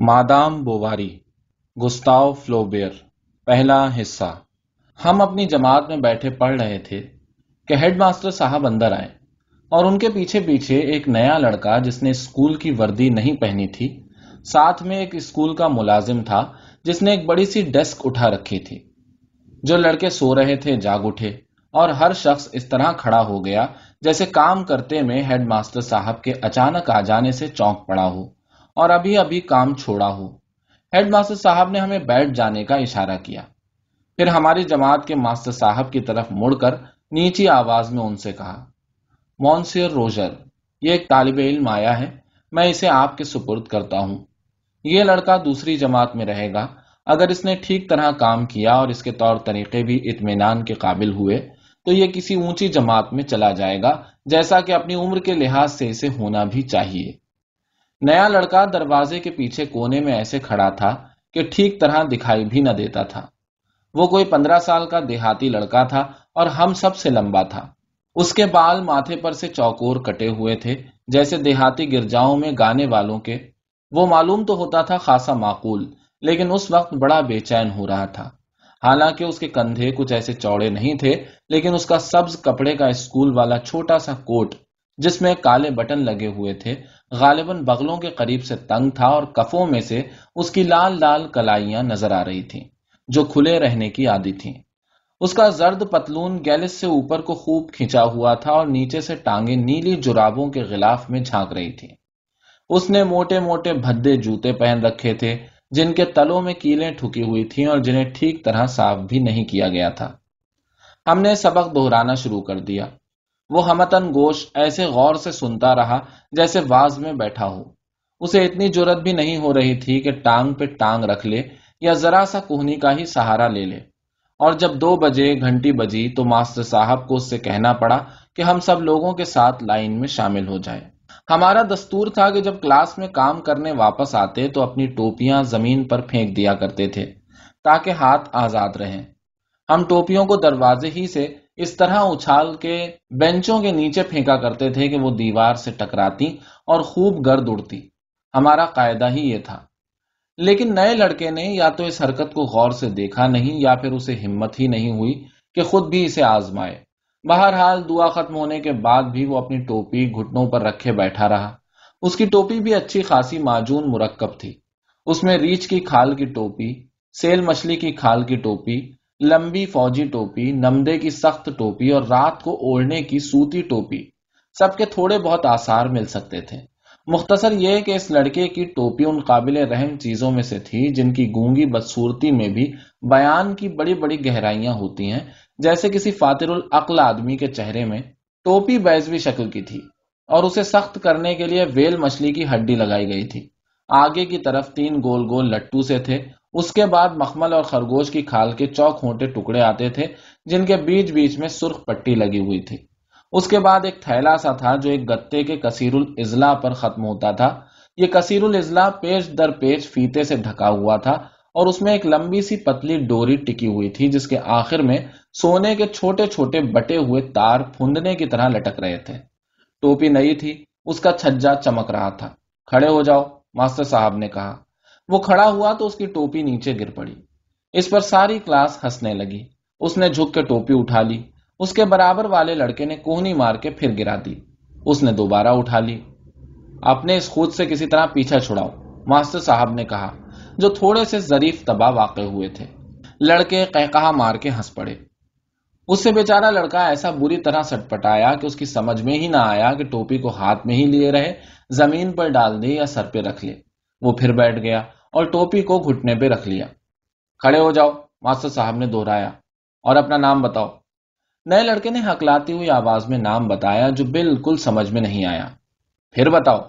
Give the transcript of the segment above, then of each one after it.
Madam بوواری Gustav فلوبیر، پہلا حصہ۔ ہم اپنی جماعت میں بیٹھے پڑھ رہے تھے کہ ہیڈ ماسٹر صاحب اندر آئے اور ان کے پیچھے پیچھے ایک نیا لڑکا جس نے اسکول کی وردی نہیں پہنی تھی، ساتھ میں ایک اسکول کا ملازم تھا جس نے ایک بڑی سی ڈیسک اٹھا رکھی تھی۔ جو لڑکے سو رہے تھے، جاگ اٹھے اور ہر شخص اس طرح کھڑا ہو گیا جیسے کام کرتے میں ہیڈ ماسٹر صاحب کے اچانک آ جانے سے چونک پڑا ہو۔ اور ابھی ابھی کام چھوڑا ہو ہیڈ ماسٹر صاحب نے ہمیں بیٹھ جانے کا اشارہ کیا۔ پھر ہماری جماعت کے ماسٹر صاحب کی طرف مڑ کر نیچی آواز میں ان سے کہا مونسیر روزر یہ ایک طالب علم آیا ہے، میں اسے آپ کے سپرد کرتا ہوں۔ یہ لڑکا دوسری جماعت میں رہے گا۔ اگر اس نے ٹھیک طرح کام کیا اور اس کے طور طریقے بھی اطمینان کے قابل ہوئے، تو یہ کسی اونچی جماعت میں چلا جائے گا، جیسا کہ اپنی عمر کے لحاظ سے اسے ہونا بھی چاہیے۔ نیا لڑکا دروازے کے پیچھے کونے میں ایسے کھڑا تھا کہ ٹھیک طرح دکھائی بھی نہ دیتا تھا۔ وہ کوئی پندرہ سال کا دیہاتی لڑکا تھا اور ہم سب سے لمبا تھا۔ اس کے بال ماتھے پر سے چوکور کٹے ہوئے تھے، جیسے دیہاتی گرجاؤں میں گانے والوں کے۔ وہ معلوم تو ہوتا تھا خاصا معقول، لیکن اس وقت بڑا بے چین ہو رہا تھا۔ حالانکہ اس کے کندھے کچھ ایسے چوڑے نہیں تھے، لیکن اس کا سبز کپڑے کا اسکول والا چھوٹا سا کوٹ، جس میں کالے بٹن لگے ہوئے تھے غالباً بغلوں کے قریب سے تنگ تھا اور کفوں میں سے اس کی لال لال کلائیاں نظر آ رہی تھیں، جو کھلے رہنے کی عادی تھیں۔ اس کا زرد پتلون گیلس سے اوپر کو خوب کھینچا ہوا تھا اور نیچے سے ٹانگیں نیلی جرابوں کے غلاف میں جھانک رہی تھی اس نے موٹے موٹے بھدے جوتے پہن رکھے تھے، جن کے تلوں میں کیلیں ٹھکی ہوئی تھیں اور جنہیں ٹھیک طرح صاف بھی نہیں کیا گیا تھا۔ ہم نے سبق دہرانا شروع کر دیا۔ وہ ہمتن گوش ایسے غور سے سنتا رہا جیسے واز میں بیٹھا ہو۔ اسے اتنی جرت بھی نہیں ہو رہی تھی کہ ٹانگ پہ ٹانگ رکھ لے یا ذرا سا کوہنی کا ہی سہارا لے لے۔ اور جب دو بجے گھنٹی بجی تو ماسٹر صاحب کو اس سے کہنا پڑا کہ ہم سب لوگوں کے ساتھ لائن میں شامل ہو جائے ہمارا دستور تھا کہ جب کلاس میں کام کرنے واپس آتے تو اپنی ٹوپیاں زمین پر پھینک دیا کرتے تھے تاکہ ہاتھ آزاد رہیں۔ ہم ٹوپیوں کو دروازے ہی سے اس طرح اچھال کے بینچوں کے نیچے پھینکا کرتے تھے کہ وہ دیوار سے ٹکراتی اور خوب گرد اڑتی۔ ہمارا قاعدہ ہی یہ تھا۔ لیکن نئے لڑکے نے یا تو اس حرکت کو غور سے دیکھا نہیں یا پھر اسے ہمت ہی نہیں ہوئی کہ خود بھی اسے آزمائے۔ بہرحال دعا ختم ہونے کے بعد بھی وہ اپنی ٹوپی گھٹنوں پر رکھے بیٹھا رہا۔ اس کی ٹوپی بھی اچھی خاصی معجون مرکب تھی۔ اس میں ریچھ کی کھال کی ٹوپی، سیل مچھلی کی کھال کی ٹوپی لمبی فوجی ٹوپی، نمدے کی سخت ٹوپی اور رات کو اوڑھنے کی سوتی ٹوپی، سب کے تھوڑے بہت آسار مل سکتے تھے۔ مختصر یہ کہ اس لڑکے کی ٹوپی ان قابل رحم چیزوں میں سے تھی جن کی گونگی بدصورتی میں بھی بیان کی بڑی بڑی گہرائیاں ہوتی ہیں، جیسے کسی فاتر العقل آدمی کے چہرے میں ٹوپی بیزوی شکل کی تھی اور اسے سخت کرنے کے لیے ویل مچھلی کی ہڈی لگائی گئی تھی۔ آگے کی طرف تین گول گول لٹو سے تھے اس کے بعد مخمل اور خرگوش کی کھال کے چوک ہوٹے ٹکڑے آتے تھے، جن کے بیچ بیچ میں سرخ پٹی لگی ہوئی تھی۔ اس کے بعد ایک تھیلا سا تھا جو ایک گتے کے کثیر الاضلاع پر ختم ہوتا تھا۔ یہ کثیر الاضلاع پیچ در پیچ فیتے سے ڈھکا ہوا تھا اور اس میں ایک لمبی سی پتلی ڈوری ٹکی ہوئی تھی، جس کے آخر میں سونے کے چھوٹے چھوٹے بٹے ہوئے تار پھندنے کی طرح لٹک رہے تھے۔ ٹوپی نئی تھی، اس کا چھجا چمک رہا تھا۔ کھڑے ہو جاؤ، ماسٹر صاحب نے کہا۔ وہ کھڑا ہوا تو اس کی ٹوپی نیچے گر پڑی۔ اس پر ساری کلاس ہنسنے لگی۔ اس نے جھک کے ٹوپی اٹھا لی۔ اس کے برابر والے لڑکے نے کوہنی مار کے پھر گرا دی۔ اس نے دوبارہ اٹھا لی۔ اپنے اس خود سے کسی طرح پیچھا چھڑاؤ۔ ماسٹر صاحب نے کہا، جو تھوڑے سے ظریف تباہ واقع ہوئے تھے۔ لڑکے کہا مار کے ہنس پڑے۔ اس سے بیچارہ لڑکا ایسا بری طرح سٹ پٹایا کہ اس کی سمجھ میں ہی نہ آیا کہ ٹوپی کو ہاتھ میں ہی لیے رہے، زمین پر ڈال دے یا سر پہ رکھ لے۔ وہ پھر بیٹھ گیا۔ اور ٹوپی کو گھٹنے پہ رکھ لیا۔ کھڑے ہو جاؤ، ماسٹر صاحب نے دوہرایا اور اپنا نام بتاؤ۔ نئے لڑکے نے ہکلاتی ہوئی آواز میں نام بتایا جو بالکل سمجھ میں نہیں آیا۔ پھر بتاؤ۔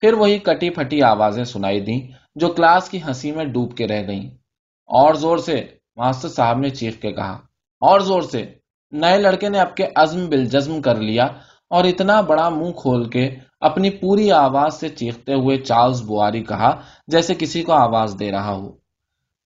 پھر وہی کٹی پھٹی آوازیں سنائی دیں جو کلاس کی ہنسی میں ڈوب کے رہ گئیں۔ اور زور سے ماسٹر صاحب نے چیخ کے کہا۔ اور زور سے نئے لڑکے نے اب کے عزم بالجزم کر لیا۔ اور اتنا بڑا منہ کھول کے اپنی پوری آواز سے چیختے ہوئے چارلز بواری کہا، جیسے کسی کو آواز دے رہا ہو۔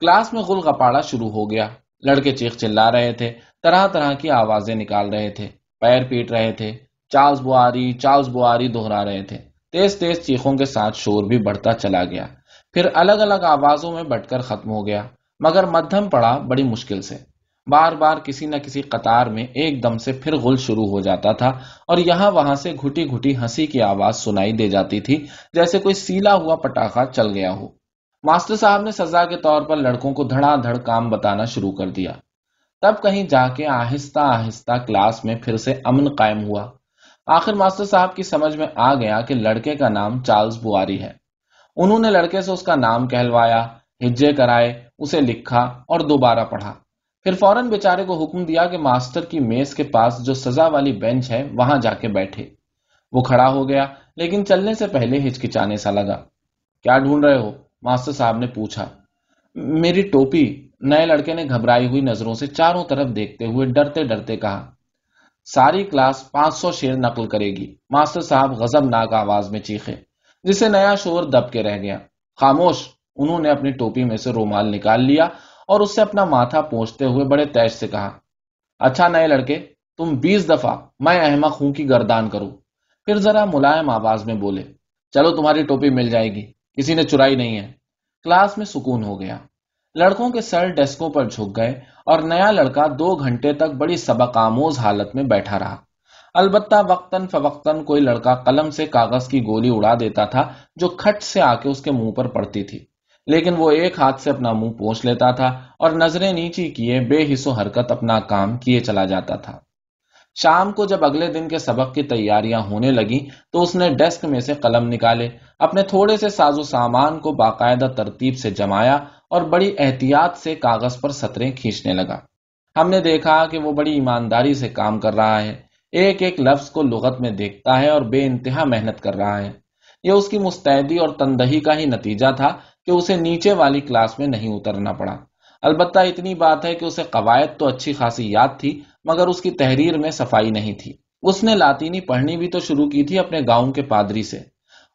کلاس میں غل غپاڑا شروع ہو گیا۔ لڑکے چیخ چلا رہے تھے، طرح طرح کی آوازیں نکال رہے تھے۔ پیر پیٹ رہے تھے۔ چارلز بواری چارلز بواری دوہرا رہے تھے۔ تیز تیز چیخوں کے ساتھ شور بھی بڑھتا چلا گیا۔ پھر الگ الگ آوازوں میں بٹ کر ختم ہو گیا۔ مگر مدھم پڑا بڑی مشکل سے۔ بار بار کسی نہ کسی قطار میں ایک دم سے پھر غل شروع ہو جاتا تھا اور یہاں وہاں سے گھٹی گھٹی ہنسی کی آواز سنائی دے جاتی تھی، جیسے کوئی سیلا ہوا پٹاخہ چل گیا ہو۔ ماسٹر صاحب نے سزا کے طور پر لڑکوں کو دھڑا دھڑ کام بتانا شروع کر دیا۔ تب کہیں جا کے آہستہ آہستہ کلاس میں پھر سے امن قائم ہوا۔ آخر ماسٹر صاحب کی سمجھ میں آ گیا کہ لڑکے کا نام چارلز بواری ہے۔ انہوں نے لڑکے سے اس کا نام کہلوایا، ہجے کرائے، اسے لکھا اور دوبارہ پڑھا۔ پھر فوراً بیچارے کو حکم دیا کہ ماسٹر کی میز کے پاس جو سزا والی بینچ ہے، وہاں جا کے بیٹھے۔ وہ کھڑا ہو گیا، لیکن چلنے سے پہلے ہچکچانے سا لگا۔ کیا ڈھونڈ رہے ہو؟ ماسٹر صاحب نے پوچھا۔ میری ٹوپی نئے لڑکے نے گھبرائی ہوئی نظروں سے چاروں طرف دیکھتے ہوئے ڈرتے ڈرتے کہا۔ ساری کلاس پانچ سو شیر نقل کرے گی۔ ماسٹر صاحب غزب ناک آواز میں چیخے، جسے نیا شور دب کے رہ گیا۔ خاموش، انہوں نے اپنی ٹوپی میں سے رومال نکال لیا اور اس سے اپنا ماتھا پہنچتے ہوئے بڑے تیش سے کہا اچھا نئے لڑکے، تم بیس دفعہ میں احمق ہوں کی گردان کروں. پھر ذرا ملائم آواز میں بولے، چلو تمہاری ٹوپی مل جائے گی، کسی نے چرائی نہیں ہے. کلاس میں سکون ہو گیا، لڑکوں کے سر ڈیسکوں پر جھک گئے اور نیا لڑکا دو گھنٹے تک بڑی سبق آموز حالت میں بیٹھا رہا۔ البتہ وقتاً فوقتاً کوئی لڑکا قلم سے کاغذ کی گولی اڑا دیتا تھا جو کھٹ سے آ کے اس کے منہ پر پڑتی تھی۔ لیکن وہ ایک ہاتھ سے اپنا منہ پوچھ لیتا تھا اور نظریں نیچی کیے بے حص و حرکت اپنا کام کیے چلا جاتا تھا۔ شام کو جب اگلے دن کے سبق کی تیاریاں ہونے لگی تو اس نے ڈیسک میں سے قلم نکالے، اپنے تھوڑے سے ساز و سامان کو باقاعدہ ترتیب سے جمایا اور بڑی احتیاط سے کاغذ پر سطریں کھینچنے لگا۔ ہم نے دیکھا کہ وہ بڑی ایمانداری سے کام کر رہا ہے، ایک ایک لفظ کو لغت میں دیکھتا ہے اور بے انتہا محنت کر رہا ہے۔ یہ اس کی مستعدی اور تندہی کا ہی نتیجہ تھا کہ اسے نیچے والی کلاس میں نہیں اترنا پڑا۔ البتہ اتنی بات ہے کہ اسے قواعد تو اچھی خاصی یاد تھی، مگر اس کی تحریر میں صفائی نہیں تھی۔ اس نے لاطینی پڑھنی بھی تو شروع کی تھی اپنے گاؤں کے پادری سے۔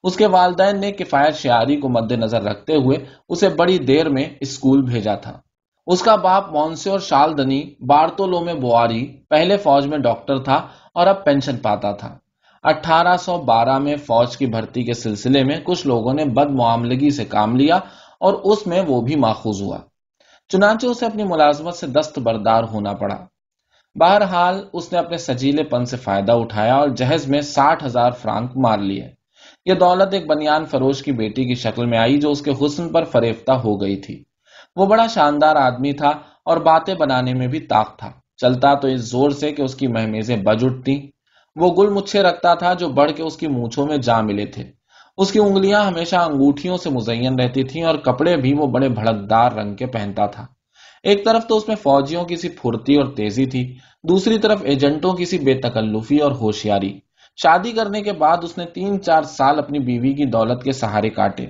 اس کے والدین نے کفایت شعاری کو مد نظر رکھتے ہوئے اسے بڑی دیر میں اسکول بھیجا تھا۔ اس کا باپ مونسے اور شال دنی بارتولو میں بواری پہلے فوج میں ڈاکٹر تھا اور اب پینشن پاتا تھا۔ اٹھارہ سو بارہ میں فوج کی بھرتی کے سلسلے میں کچھ لوگوں نے بد معاملگی سے کام لیا اور اس میں وہ بھی ماخوذ ہوا۔ چنانچہ اسے اپنی ملازمت سے دست بردار ہونا پڑا۔ بہرحال، اس نے اپنے سجیلے پن سے فائدہ اٹھایا اور جہیز میں ساٹھ ہزار فرانک مار لیے۔ یہ دولت ایک بنیان فروش کی بیٹی کی شکل میں آئی جو اس کے حسن پر فریفتہ ہو گئی تھی۔ وہ بڑا شاندار آدمی تھا اور باتیں بنانے میں بھی طاق تھا۔ چلتا تو اس زور سے کہ اس کی مہمیزیں بج اٹھتی وہ گل مچھے رکھتا تھا جو بڑھ کے اس کی مونچھوں میں جا ملے تھے۔ اس کی انگلیاں ہمیشہ انگوٹھیوں سے مزین رہتی تھیں اور کپڑے بھی وہ بڑے بھڑکدار رنگ کے پہنتا تھا۔ ایک طرف تو اس میں فوجیوں کی سی پھرتی اور تیزی تھی، دوسری طرف ایجنٹوں کی سی بے تکلفی اور ہوشیاری۔ شادی کرنے کے بعد اس نے تین چار سال اپنی بیوی کی دولت کے سہارے کاٹے۔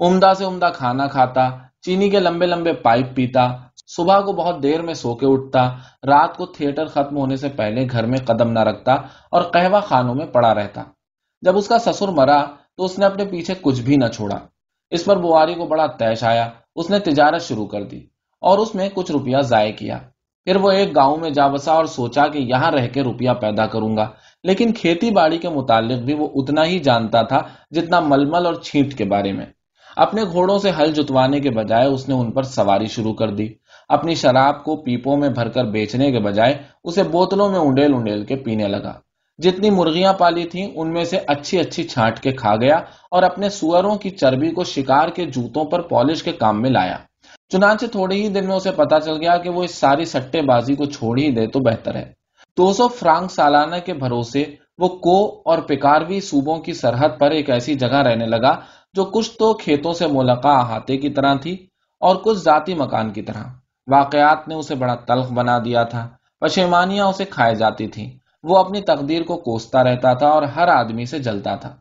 عمدہ سے عمدہ کھانا کھاتا، چینی کے لمبے لمبے پائپ پیتا صبح کو بہت دیر میں سو کے اٹھتا، رات کو تھیٹر ختم ہونے سے پہلے گھر میں قدم نہ رکھتا اور قہوہ خانوں میں پڑا رہتا۔ جب اس کا سسر مرا تو اس نے اپنے پیچھے کچھ بھی نہ چھوڑا۔ اس پر بواری کو بڑا تیش آیا، اس نے تجارت شروع کر دی اور اس میں کچھ روپیہ ضائع کیا۔ پھر وہ ایک گاؤں میں جا بسا اور سوچا کہ یہاں رہ کے روپیہ پیدا کروں گا، لیکن کھیتی باڑی کے متعلق بھی وہ اتنا ہی جانتا تھا جتنا ململ اور چھینٹ کے بارے میں۔ اپنے گھوڑوں سے ہل جتوانے کے بجائے اس نے ان پر سواری شروع کر دی۔ اپنی شراب کو پیپوں میں بھر کر بیچنے کے بجائے اسے بوتلوں میں انڈیل انڈیل کے پینے لگا۔ جتنی مرغیاں پالی تھیں، ان میں سے اچھی اچھی چھانٹ کے کھا گیا اور اپنے سوروں کی چربی کو شکار کے جوتوں پر پالش کے کام میں لایا۔ چنانچہ تھوڑے ہی دن میں اسے پتا چل گیا کہ وہ اس ساری سٹے بازی کو چھوڑ ہی دے تو بہتر ہے۔ دو سو فرانک سالانہ کے بھروسے، وہ کو اور پکاروی صوبوں کی سرحد پر ایک ایسی جگہ رہنے لگا جو کچھ تو کھیتوں سے ملقا احاطے کی طرح تھی اور کچھ ذاتی مکان کی طرح۔ واقعات نے اسے بڑا تلخ بنا دیا تھا، پشیمانیاں اسے کھائے جاتی تھی وہ اپنی تقدیر کو کوستا رہتا تھا اور ہر آدمی سے جلتا تھا۔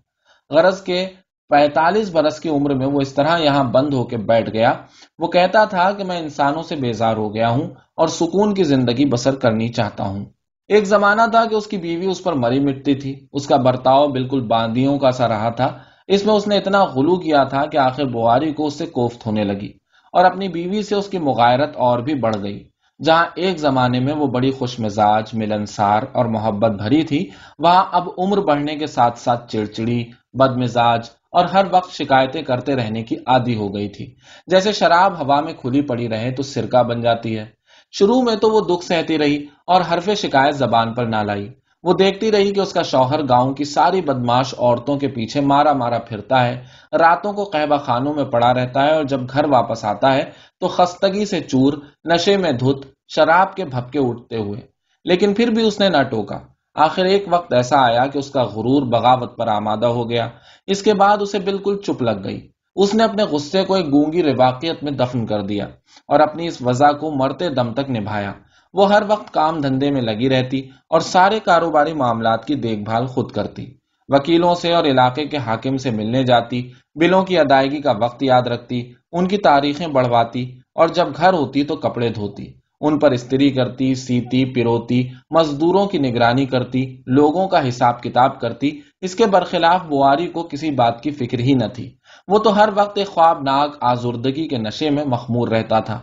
غرض کے پینتالیس برس کی عمر میں وہ اس طرح یہاں بند ہو کے بیٹھ گیا۔ وہ کہتا تھا کہ میں انسانوں سے بیزار ہو گیا ہوں اور سکون کی زندگی بسر کرنی چاہتا ہوں۔ ایک زمانہ تھا کہ اس کی بیوی اس پر مری مٹتی تھی۔ اس کا برتاؤ بالکل باندیوں کا سا رہا تھا۔ اس میں اس نے اتنا غلو کیا تھا کہ آخر بواری کو اس سے کوفت ہونے لگی۔ اور اپنی بیوی سے اس کی مغائرت اور بھی بڑھ گئی۔ جہاں ایک زمانے میں وہ بڑی خوش مزاج، ملنسار اور محبت بھری تھی، وہاں اب عمر بڑھنے کے ساتھ ساتھ چڑچڑی بد مزاج اور ہر وقت شکایتیں کرتے رہنے کی عادی ہو گئی تھی۔ جیسے شراب ہوا میں کھلی پڑی رہے تو سرکہ بن جاتی ہے۔ شروع میں تو وہ دکھ سہتی رہی اور حرف شکایت زبان پر نہ لائی۔ وہ دیکھتی رہی کہ اس کا شوہر گاؤں کی ساری بدماش عورتوں کے پیچھے مارا مارا پھرتا ہے۔ راتوں کو قہبہ خانوں میں پڑا رہتا ہے اور جب گھر واپس آتا ہے تو خستگی سے چور، نشے میں دھت، شراب کے بھپکے اٹھتے ہوئے۔ لیکن پھر بھی اس نے نہ ٹوکا۔ آخر ایک وقت ایسا آیا کہ اس کا غرور بغاوت پر آمادہ ہو گیا۔ اس کے بعد اسے بالکل چپ لگ گئی۔ اس نے اپنے غصے کو ایک گونگی رواقیت میں دفن کر دیا اور اپنی اس وضع کو مرتے دم تک نبھایا۔ وہ ہر وقت کام دھندے میں لگی رہتی اور سارے کاروباری معاملات کی دیکھ بھال خود کرتی۔ وکیلوں سے اور علاقے کے حاکم سے ملنے جاتی، بلوں کی ادائیگی کا وقت یاد رکھتی، ان کی تاریخیں بڑھواتی اور جب گھر ہوتی تو کپڑے دھوتی۔ ان پر استری کرتی، سیتی پیروتی مزدوروں کی نگرانی کرتی، لوگوں کا حساب کتاب کرتی۔ اس کے برخلاف بواری کو کسی بات کی فکر ہی نہ تھی۔ وہ تو ہر وقت ایک خوابناک آزردگی کے نشے میں مخمور رہتا تھا۔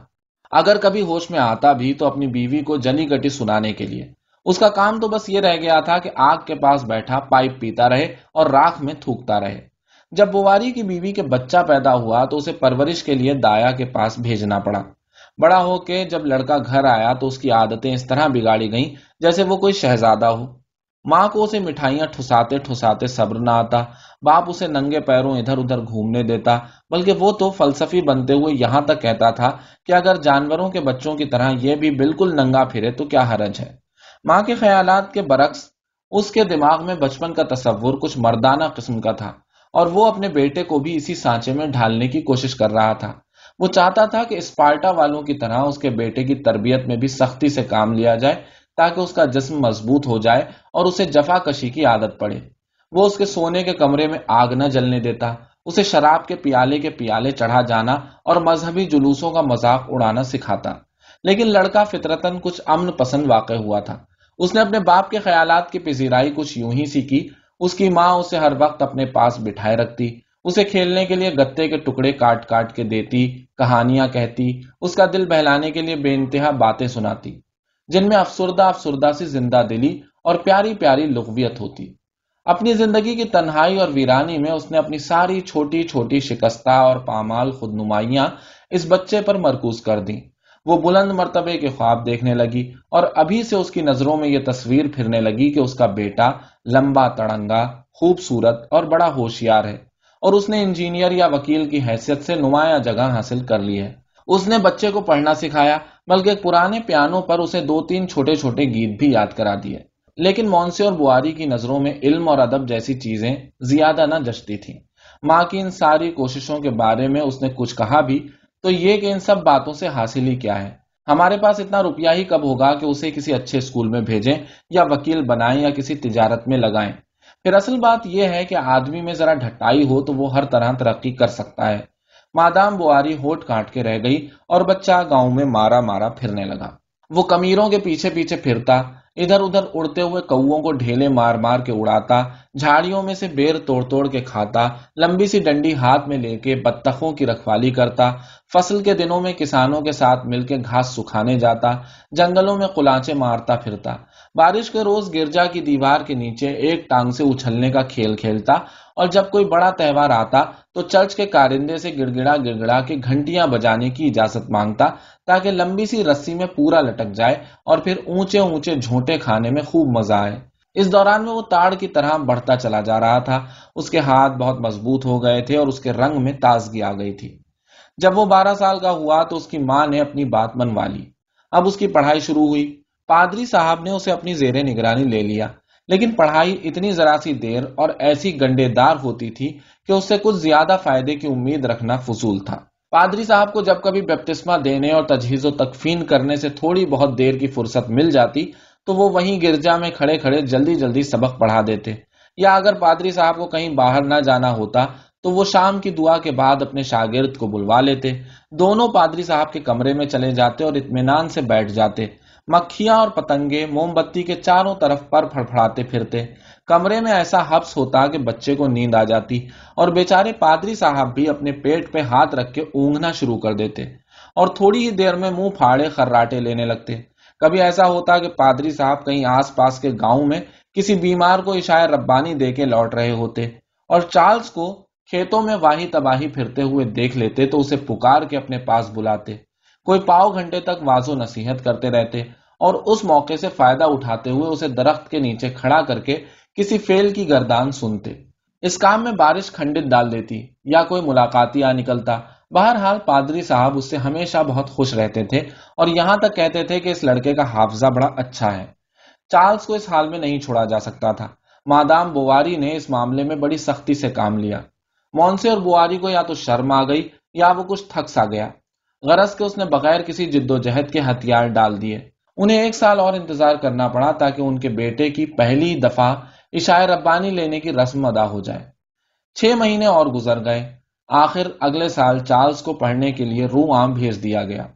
اگر کبھی ہوش میں آتا بھی تو اپنی بیوی کو جلی گٹی سنانے کے لیے۔ اس کا کام تو بس یہ رہ گیا تھا کہ آگ کے پاس بیٹھا، پائپ پیتا رہے اور راکھ میں تھوکتا رہے۔ جب بواری کی بیوی کے بچہ پیدا ہوا تو اسے پرورش کے لیے دایا کے پاس بھیجنا پڑا۔ بڑا ہو کے جب لڑکا گھر آیا تو اس کی عادتیں اس طرح بگاڑی گئیں جیسے وہ کوئی شہزادہ ہو۔ ماں کو اسے مٹھائیاں ٹھساتے ٹھساتے صبر نہ آتا، باپ اسے ننگے پیروں ادھر ادھر گھومنے دیتا، بلکہ وہ تو فلسفی بنتے ہوئے یہاں تک کہتا تھا کہ اگر جانوروں کے بچوں کی طرح یہ بھی بالکل ننگا پھرے تو کیا حرج ہے؟ ماں کے خیالات کے برعکس، اس کے دماغ میں بچپن کا تصور کچھ مردانہ قسم کا تھا اور وہ اپنے بیٹے کو بھی اسی سانچے میں ڈھالنے کی کوشش کر رہا تھا۔ وہ چاہتا تھا کہ اسپارٹا والوں کی طرح اس کے بیٹے کی تربیت میں بھی سختی سے کام لیا جائے تاکہ اس کا جسم مضبوط ہو جائے اور اسے جفا کشی کی عادت پڑے۔ وہ اس کے سونے کے کمرے میں آگ نہ جلنے دیتا، اسے شراب کے پیالے کے پیالے چڑھا جانا اور مذہبی جلوسوں کا مذاق اڑانا سکھاتا۔ لیکن لڑکا فطرتن کچھ امن پسند واقع ہوا تھا۔ اس نے اپنے باپ کے خیالات کی پذیرائی کچھ یوں ہی سیکھی اس کی ماں اسے ہر وقت اپنے پاس بٹھائے رکھتی، اسے کھیلنے کے لیے گتے کے ٹکڑے کاٹ کاٹ کے دیتی، کہانیاں کہتی، اس کا دل بہلانے کے لیے بے انتہا باتیں سناتی۔ جن میں افسردہ افسردہ سی زندہ دلی اور پیاری پیاری لغویت ہوتی۔ اپنی زندگی کی تنہائی اور ویرانی میں اس نے اپنی ساری چھوٹی چھوٹی شکستہ اور پامال خود نمائیاں اس بچے پر مرکوز کر دی وہ بلند مرتبے کے خواب دیکھنے لگی اور ابھی سے اس کی نظروں میں یہ تصویر پھرنے لگی کہ اس کا بیٹا لمبا تڑنگا، خوبصورت اور بڑا ہوشیار ہے اور اس نے انجینئر یا وکیل کی حیثیت سے نمایاں جگہ حاصل کر لی ہے۔ اس نے بچے کو پڑھنا سکھایا، بلکہ پرانے پیانوں پر اسے دو تین چھوٹے چھوٹے گیت بھی یاد کرا دیے۔ لیکن مونسی اور بواری کی نظروں میں علم اور ادب جیسی چیزیں زیادہ نہ جچتی تھیں۔ ماں کی ان ساری کوششوں کے بارے میں اس نے کچھ کہا بھی، تو یہ کہ ان سب باتوں سے حاصل ہی کیا ہے۔ ہمارے پاس اتنا روپیہ ہی کب ہوگا کہ اسے کسی اچھے اسکول میں بھیجیں یا وکیل بنائیں یا کسی تجارت میں لگائیں۔ پھر اصل بات یہ ہے کہ آدمی میں ذرا ڈھٹائی ہو تو وہ ہر طرح ترقی کر سکتا ہے۔ مادام بواری ہوٹ کاٹ کے رہ گئی اور بچہ گاؤں میں مارا مارا پھرنے لگا۔ وہ کمیروں کے پیچھے پیچھے پھرتا، ادھر ادھر اڑتے ہوئے کووں کو ڈھیلے مار مار کے اڑاتا، جھاڑیوں میں سے بیر توڑ توڑ کے کھاتا، لمبی سی ڈنڈی ہاتھ میں لے کے بتخوں کی رکھوالی کرتا، فصل کے دنوں میں کسانوں کے ساتھ مل کے گھاس سکھانے جاتا، جنگلوں میں کلانچے مارتا پھرتا۔ بارش کے روز گرجا کی دیوار کے نیچے ایک ٹانگ سے اچھلنے کا کھیل کھیلتا اور جب کوئی بڑا تہوار آتا تو چرچ کے کارندے سے گڑ گڑا گڑ گڑا کے گھنٹیاں بجانے کی اجازت مانگتا تاکہ لمبی سی رسی میں پورا لٹک جائے اور پھر اونچے اونچے جھونٹے کھانے میں خوب مزہ آئے۔ اس دوران میں وہ تاڑ کی طرح بڑھتا چلا جا رہا تھا۔ اس کے ہاتھ بہت مضبوط ہو گئے تھے اور اس کے رنگ میں تازگی آ گئی تھی۔ جب وہ بارہ سال کا ہوا تو اس کی ماں نے اپنی بات منوا لی۔ اب اس کی پڑھائی شروع ہوئی۔ پادری صاحب نے اسے اپنی زیر نگرانی لے لیا، لیکن پڑھائی اتنی ذرا سی دیر اور ایسی گنڈے دار ہوتی تھی کہ اس سے کچھ زیادہ فائدے کی امید رکھنا فضول تھا۔ پادری صاحب کو جب کبھی بپتسما دینے اور تجہیز و تکفین کرنے سے تھوڑی بہت دیر کی فرصت مل جاتی تو وہ وہیں گرجا میں کھڑے کھڑے جلدی جلدی سبق پڑھا دیتے۔ یا اگر پادری صاحب کو کہیں باہر نہ جانا ہوتا تو وہ شام کی دعا کے بعد اپنے شاگرد کو بلوا لیتے۔ دونوں پادری صاحب کے کمرے میں چلے جاتے اور اطمینان سے بیٹھ جاتے۔ مکھیاں اور پتنگے موم بتی کے چاروں طرف پر پھڑپڑاتے پھرتے۔ کمرے میں ایسا حبس ہوتا کہ بچے کو نیند آ جاتی اور بیچارے پادری صاحب بھی اپنے پیٹ پہ ہاتھ رکھ کے اونگنا شروع کر دیتے اور تھوڑی ہی دیر میں منہ پھاڑے خراٹے لینے لگتے۔ کبھی ایسا ہوتا کہ پادری صاحب کہیں آس پاس کے گاؤں میں کسی بیمار کو اشائے ربانی دے کے لوٹ رہے ہوتے اور چارلز کو کھیتوں میں واہی تباہی پھرتے ہوئے دیکھ لیتے تو اسے پکار کے اپنے پاس بلاتے۔ کوئی پاؤ گھنٹے تک واض و نصیحت کرتے رہتے اور اس موقع سے فائدہ اٹھاتے ہوئے اسے درخت کے نیچے کھڑا کر کے کسی فیل کی گردان سنتے۔ اس کام میں بارش کھنڈت ڈال دیتی یا کوئی ملاقاتی آ نکلتا۔ بہرحال پادری صاحب اس سے ہمیشہ بہت خوش رہتے تھے اور یہاں تک کہتے تھے کہ اس لڑکے کا حافظہ بڑا اچھا ہے۔ چارلز کو اس حال میں نہیں چھوڑا جا سکتا تھا۔ مادام بواری نے اس معاملے میں بڑی سختی سے کام لیا۔ مونسے اور بواری کو یا تو شرم آ گئی یا وہ کچھ تھک سا گیا۔ غرض کے اس نے بغیر کسی جد و جہد کے ہتھیار ڈال دیے۔ انہیں ایک سال اور انتظار کرنا پڑا تاکہ ان کے بیٹے کی پہلی دفعہ عشاء ربانی لینے کی رسم ادا ہو جائے۔ چھ مہینے اور گزر گئے۔ آخر اگلے سال چارلز کو پڑھنے کے لیے رو عام بھیج دیا گیا۔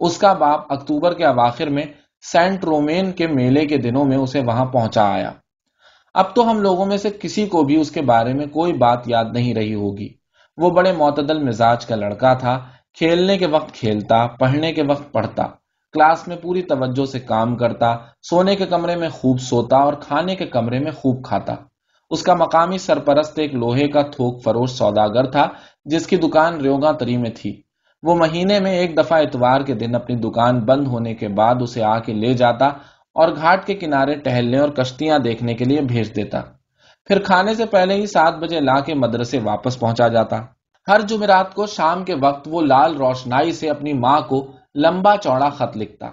اس کا باپ اکتوبر کے اواخر میں سینٹ رومین کے میلے کے دنوں میں اسے وہاں پہنچا آیا۔ اب تو ہم لوگوں میں سے کسی کو بھی اس کے بارے میں کوئی بات یاد نہیں رہی ہوگی۔ وہ بڑے معتدل مزاج کا لڑکا تھا۔ کھیلنے کے وقت کھیلتا، پڑھنے کے وقت پڑھتا، کلاس میں پوری توجہ سے کام کرتا، سونے کے کمرے میں خوب سوتا اور کھانے کے کمرے میں خوب کھاتا۔ اس کا مقامی سرپرست ایک لوہے کا تھوک فروش سوداگر تھا، جس کی دکان ریوگا تری میں تھی۔ وہ مہینے میں ایک دفعہ اتوار کے دن اپنی دکان بند ہونے کے بعد اسے آ کے لے جاتا اور گھاٹ کے کنارے ٹہلنے اور کشتیاں دیکھنے کے لیے بھیج دیتا۔ پھر کھانے سے پہلے ہی سات بجے لا کے مدرسے واپس پہنچا جاتا۔ ہر جمعرات کو شام کے وقت وہ لال روشنائی سے اپنی ماں کو لمبا چوڑا خط لکھتا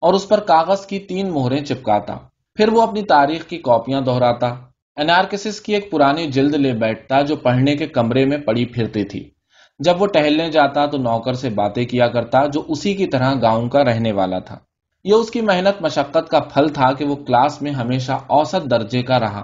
اور اس پر کاغذ کی تین مہریں چپکاتا پھر وہ اپنی تاریخ کی کاپیاں دہراتا۔ انارکسس کی ایک پرانی جلد لے بیٹھتا جو پڑھنے کے کمرے میں پڑی پھرتی تھی۔ جب وہ ٹہلنے جاتا تو نوکر سے باتیں کیا کرتا جو اسی کی طرح گاؤں کا رہنے والا تھا۔ یہ اس کی محنت مشقت کا پھل تھا کہ وہ کلاس میں ہمیشہ اوسط درجے کا رہا۔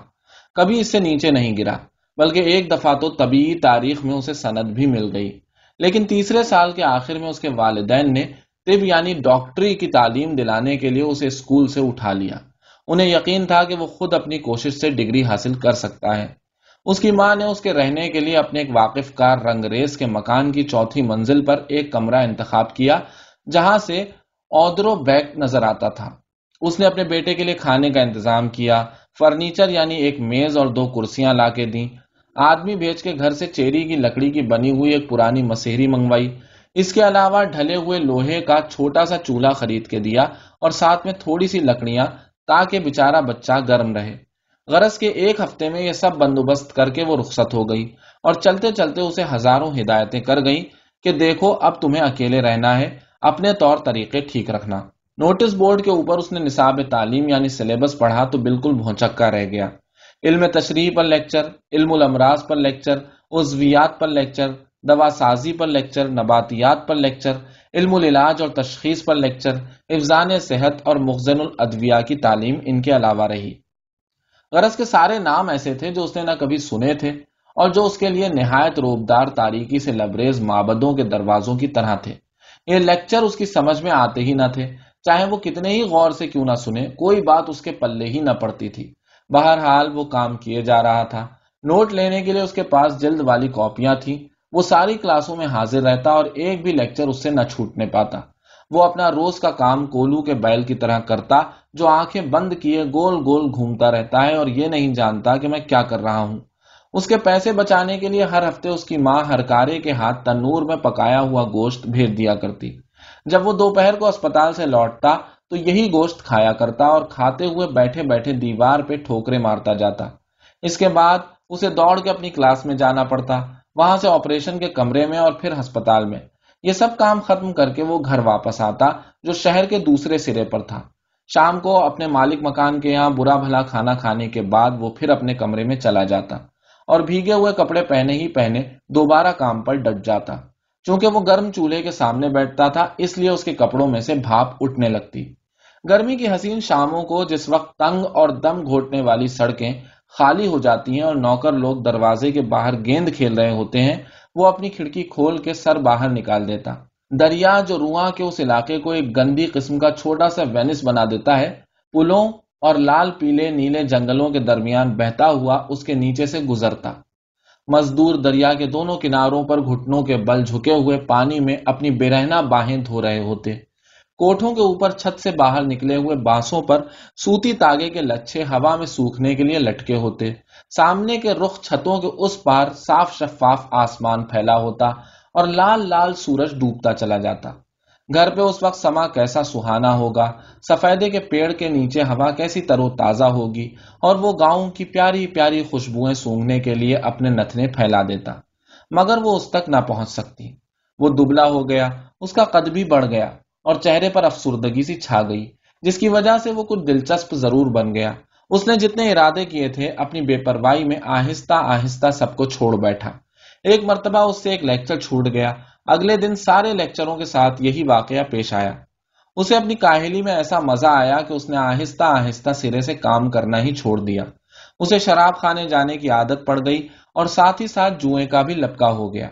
کبھی اس سے نیچے نہیں گرا۔ بلکہ ایک دفعہ تو طبیعی تاریخ میں اسے سند بھی مل گئی۔ لیکن تیسرے سال کے آخر میں اس کے والدین نے طب یعنی ڈاکٹری کی تعلیم دلانے کے لیے اسے اسکول سے اٹھا لیا۔ انہیں یقین تھا کہ وہ خود اپنی کوشش سے ڈگری حاصل کر سکتا ہے۔ اس کی ماں نے اس کے رہنے کے لیے اپنے ایک واقف کار رنگریز کے مکان کی چوتھی منزل پر ایک کمرہ انتخاب کیا، جہاں سے اودرو بیک نظر آتا تھا۔ اس نے اپنے بیٹے کے لیے کھانے کا انتظام کیا، فرنیچر یعنی ایک میز اور دو کرسیاں لا کے دیں۔ آدمی بھیج کے گھر سے چیری کی لکڑی کی بنی ہوئی ایک پرانی مسیری منگوائی۔ اس کے علاوہ ڈھلے ہوئے لوہے کا چھوٹا سا چولہا خرید کے دیا اور ساتھ میں تھوڑی سی لکڑیاں تاکہ بےچارا بچہ گرم رہے۔ غرض کے ایک ہفتے میں یہ سب بندوبست کر کے وہ رخصت ہو گئی اور چلتے چلتے اسے ہزاروں ہدایتیں کر گئی کہ دیکھو اب تمہیں اکیلے رہنا ہے، اپنے طور طریقے ٹھیک رکھنا۔ نوٹس بورڈ کے اوپر اس نے نصاب تعلیم یعنی سلیبس پڑھا تو بالکل بھونچکا رہ گیا۔ علم تشریح پر لیکچر، علم الامراض پر لیکچر، عضویات پر لیکچر، دوا سازی پر لیکچر، نباتیات پر لیکچر، علم العلاج اور تشخیص پر لیکچر افزان صحت اور مخزن الادویہ کی تعلیم ان کے علاوہ رہی۔ غرض کے سارے نام ایسے تھے جو اس نے نہ کبھی سنے تھے اور جو اس کے لیے نہایت روبدار تاریکی سے لبریز معبدوں کے دروازوں کی طرح تھے۔ یہ لیکچر اس کی سمجھ میں آتے ہی نہ تھے۔ چاہے وہ کتنے ہی غور سے کیوں نہ سنے کوئی بات اس کے پلے ہی نہ پڑتی تھی۔ بہرحال وہ کام کیے جا رہا تھا۔ نوٹ لینے کے لیے اس کے پاس جلد والی کاپیاں تھیں۔ وہ ساری کلاسوں میں حاضر رہتا اور ایک بھی لیکچر اس سے نہ چھوٹنے پاتا۔ وہ اپنا روز کا کام کولو کے بیل کی طرح کرتا، جو آنکھیں بند کیے گول گول گھومتا رہتا ہے اور یہ نہیں جانتا کہ میں کیا کر رہا ہوں۔ اس کے پیسے بچانے کے لیے ہر ہفتے اس کی ماں ہر کارے کے ہاتھ تنور میں پکایا ہوا گوشت بھیج دیا کرتی۔ جب وہ دوپہر کو اسپتال سے لوٹتا تو یہی گوشت کھایا کرتا اور کھاتے ہوئے بیٹھے بیٹھے دیوار پہ ٹھوکرے مارتا جاتا۔ اس کے بعد اسے دوڑ کے اپنی کلاس میں جانا پڑتا، وہاں سے آپریشن کے کمرے میں اور پھر ہسپتال میں۔ یہ سب کام ختم کر کے وہ گھر واپس آتا جو شہر کے دوسرے سرے پر تھا۔ شام کو اپنے مالک مکان کے یہاں برا بھلا کھانا کھانے کے بعد وہ پھر اپنے کمرے میں چلا جاتا اور بھیگے ہوئے کپڑے پہنے ہی پہنے دوبارہ کام پر ڈٹ جاتا۔ چونکہ وہ گرم چولہے کے سامنے بیٹھتا تھا، اس لیے اس کے کپڑوں میں سے بھاپ اٹھنے لگتی۔ گرمی کی حسین شاموں کو جس وقت تنگ اور دم گھوٹنے والی سڑکیں خالی ہو جاتی ہیں اور نوکر لوگ دروازے کے باہر گیند کھیل رہے ہوتے ہیں، وہ اپنی کھڑکی کھول کے سر باہر نکال دیتا۔ دریا جو رواں کے اس علاقے کو ایک گندی قسم کا چھوٹا سا وینس بنا دیتا ہے، پلوں اور لال پیلے نیلے جنگلوں کے درمیان بہتا ہوا اس کے نیچے سے گزرتا۔ مزدور دریا کے دونوں کناروں پر گھٹنوں کے بل جھکے ہوئے پانی میں اپنی بے رہنا باہیں دھو رہے ہوتے۔ کوٹھوں کے اوپر چھت سے باہر نکلے ہوئے بانسوں پر سوتی تاگے کے لچھے ہوا میں سوکھنے کے لیے لٹکے ہوتے۔ سامنے کے رخ چھتوں کے اس پار صاف شفاف آسمان پھیلا ہوتا اور لال لال سورج ڈوبتا چلا جاتا۔ گھر پہ اس وقت سما کیسا سہانا ہوگا، سفیدے کے پیڑ کے نیچے ہوا کیسی ترو تازہ ہوگی اور وہ گاؤں کی پیاری پیاری خوشبوئیں سونگنے کے لیے اپنے نتنے پھیلا دیتا۔ مگر وہ اس تک نہ پہنچ سکتی۔ وہ دبلا ہو گیا، اس کا قد بھی بڑھ گیا۔ اور چہرے پر افسردگی سی چھا گئی، جس کی وجہ سے وہ کچھ دلچسپ ضرور بن گیا۔ اس نے جتنے ارادے کیے تھے، اپنی بے پرواہی میں آہستہ آہستہ سب کو چھوڑ بیٹھا۔ ایک مرتبہ اس سے ایک لیکچر چھوٹ گیا۔ اگلے دن سارے لیکچروں کے ساتھ یہی واقعہ پیش آیا۔ اسے اپنی کاہلی میں ایسا مزہ آیا کہ اس نے آہستہ آہستہ سرے سے کام کرنا ہی چھوڑ دیا۔ اسے شراب خانے جانے کی عادت پڑ گئی اور ساتھ ہی ساتھ جوئیں کا بھی لپکا ہو گیا۔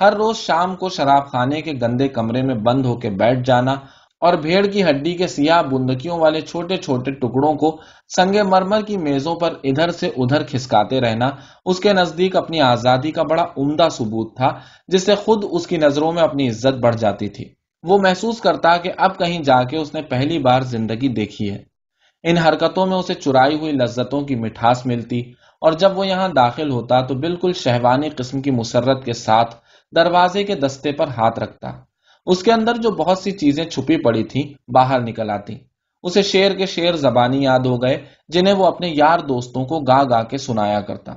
ہر روز شام کو شراب خانے کے گندے کمرے میں بند ہو کے بیٹھ جانا اور بھیڑ کی ہڈی کے سیاہ بندکیوں والے چھوٹے چھوٹے ٹکڑوں کو سنگ مرمر کی میزوں پر ادھر سے ادھر کھسکاتے رہنا، اس کے نزدیک اپنی آزادی کا بڑا عمدہ ثبوت تھا، جس سے خود اس کی نظروں میں اپنی عزت بڑھ جاتی تھی۔ وہ محسوس کرتا کہ اب کہیں جا کے اس نے پہلی بار زندگی دیکھی ہے۔ ان حرکتوں میں اسے چرائی ہوئی لذتوں کی مٹھاس ملتی اور جب وہ یہاں داخل ہوتا تو بالکل شہوانی قسم کی مسرت کے ساتھ دروازے کے دستے پر ہاتھ رکھتا۔ اس کے اندر جو بہت سی چیزیں چھپی پڑی تھی باہر نکل آتی۔ اسے شیر کے شیر زبانی یاد ہو گئے، جنہیں وہ اپنے یار دوستوں کو گا گا کے سنایا کرتا۔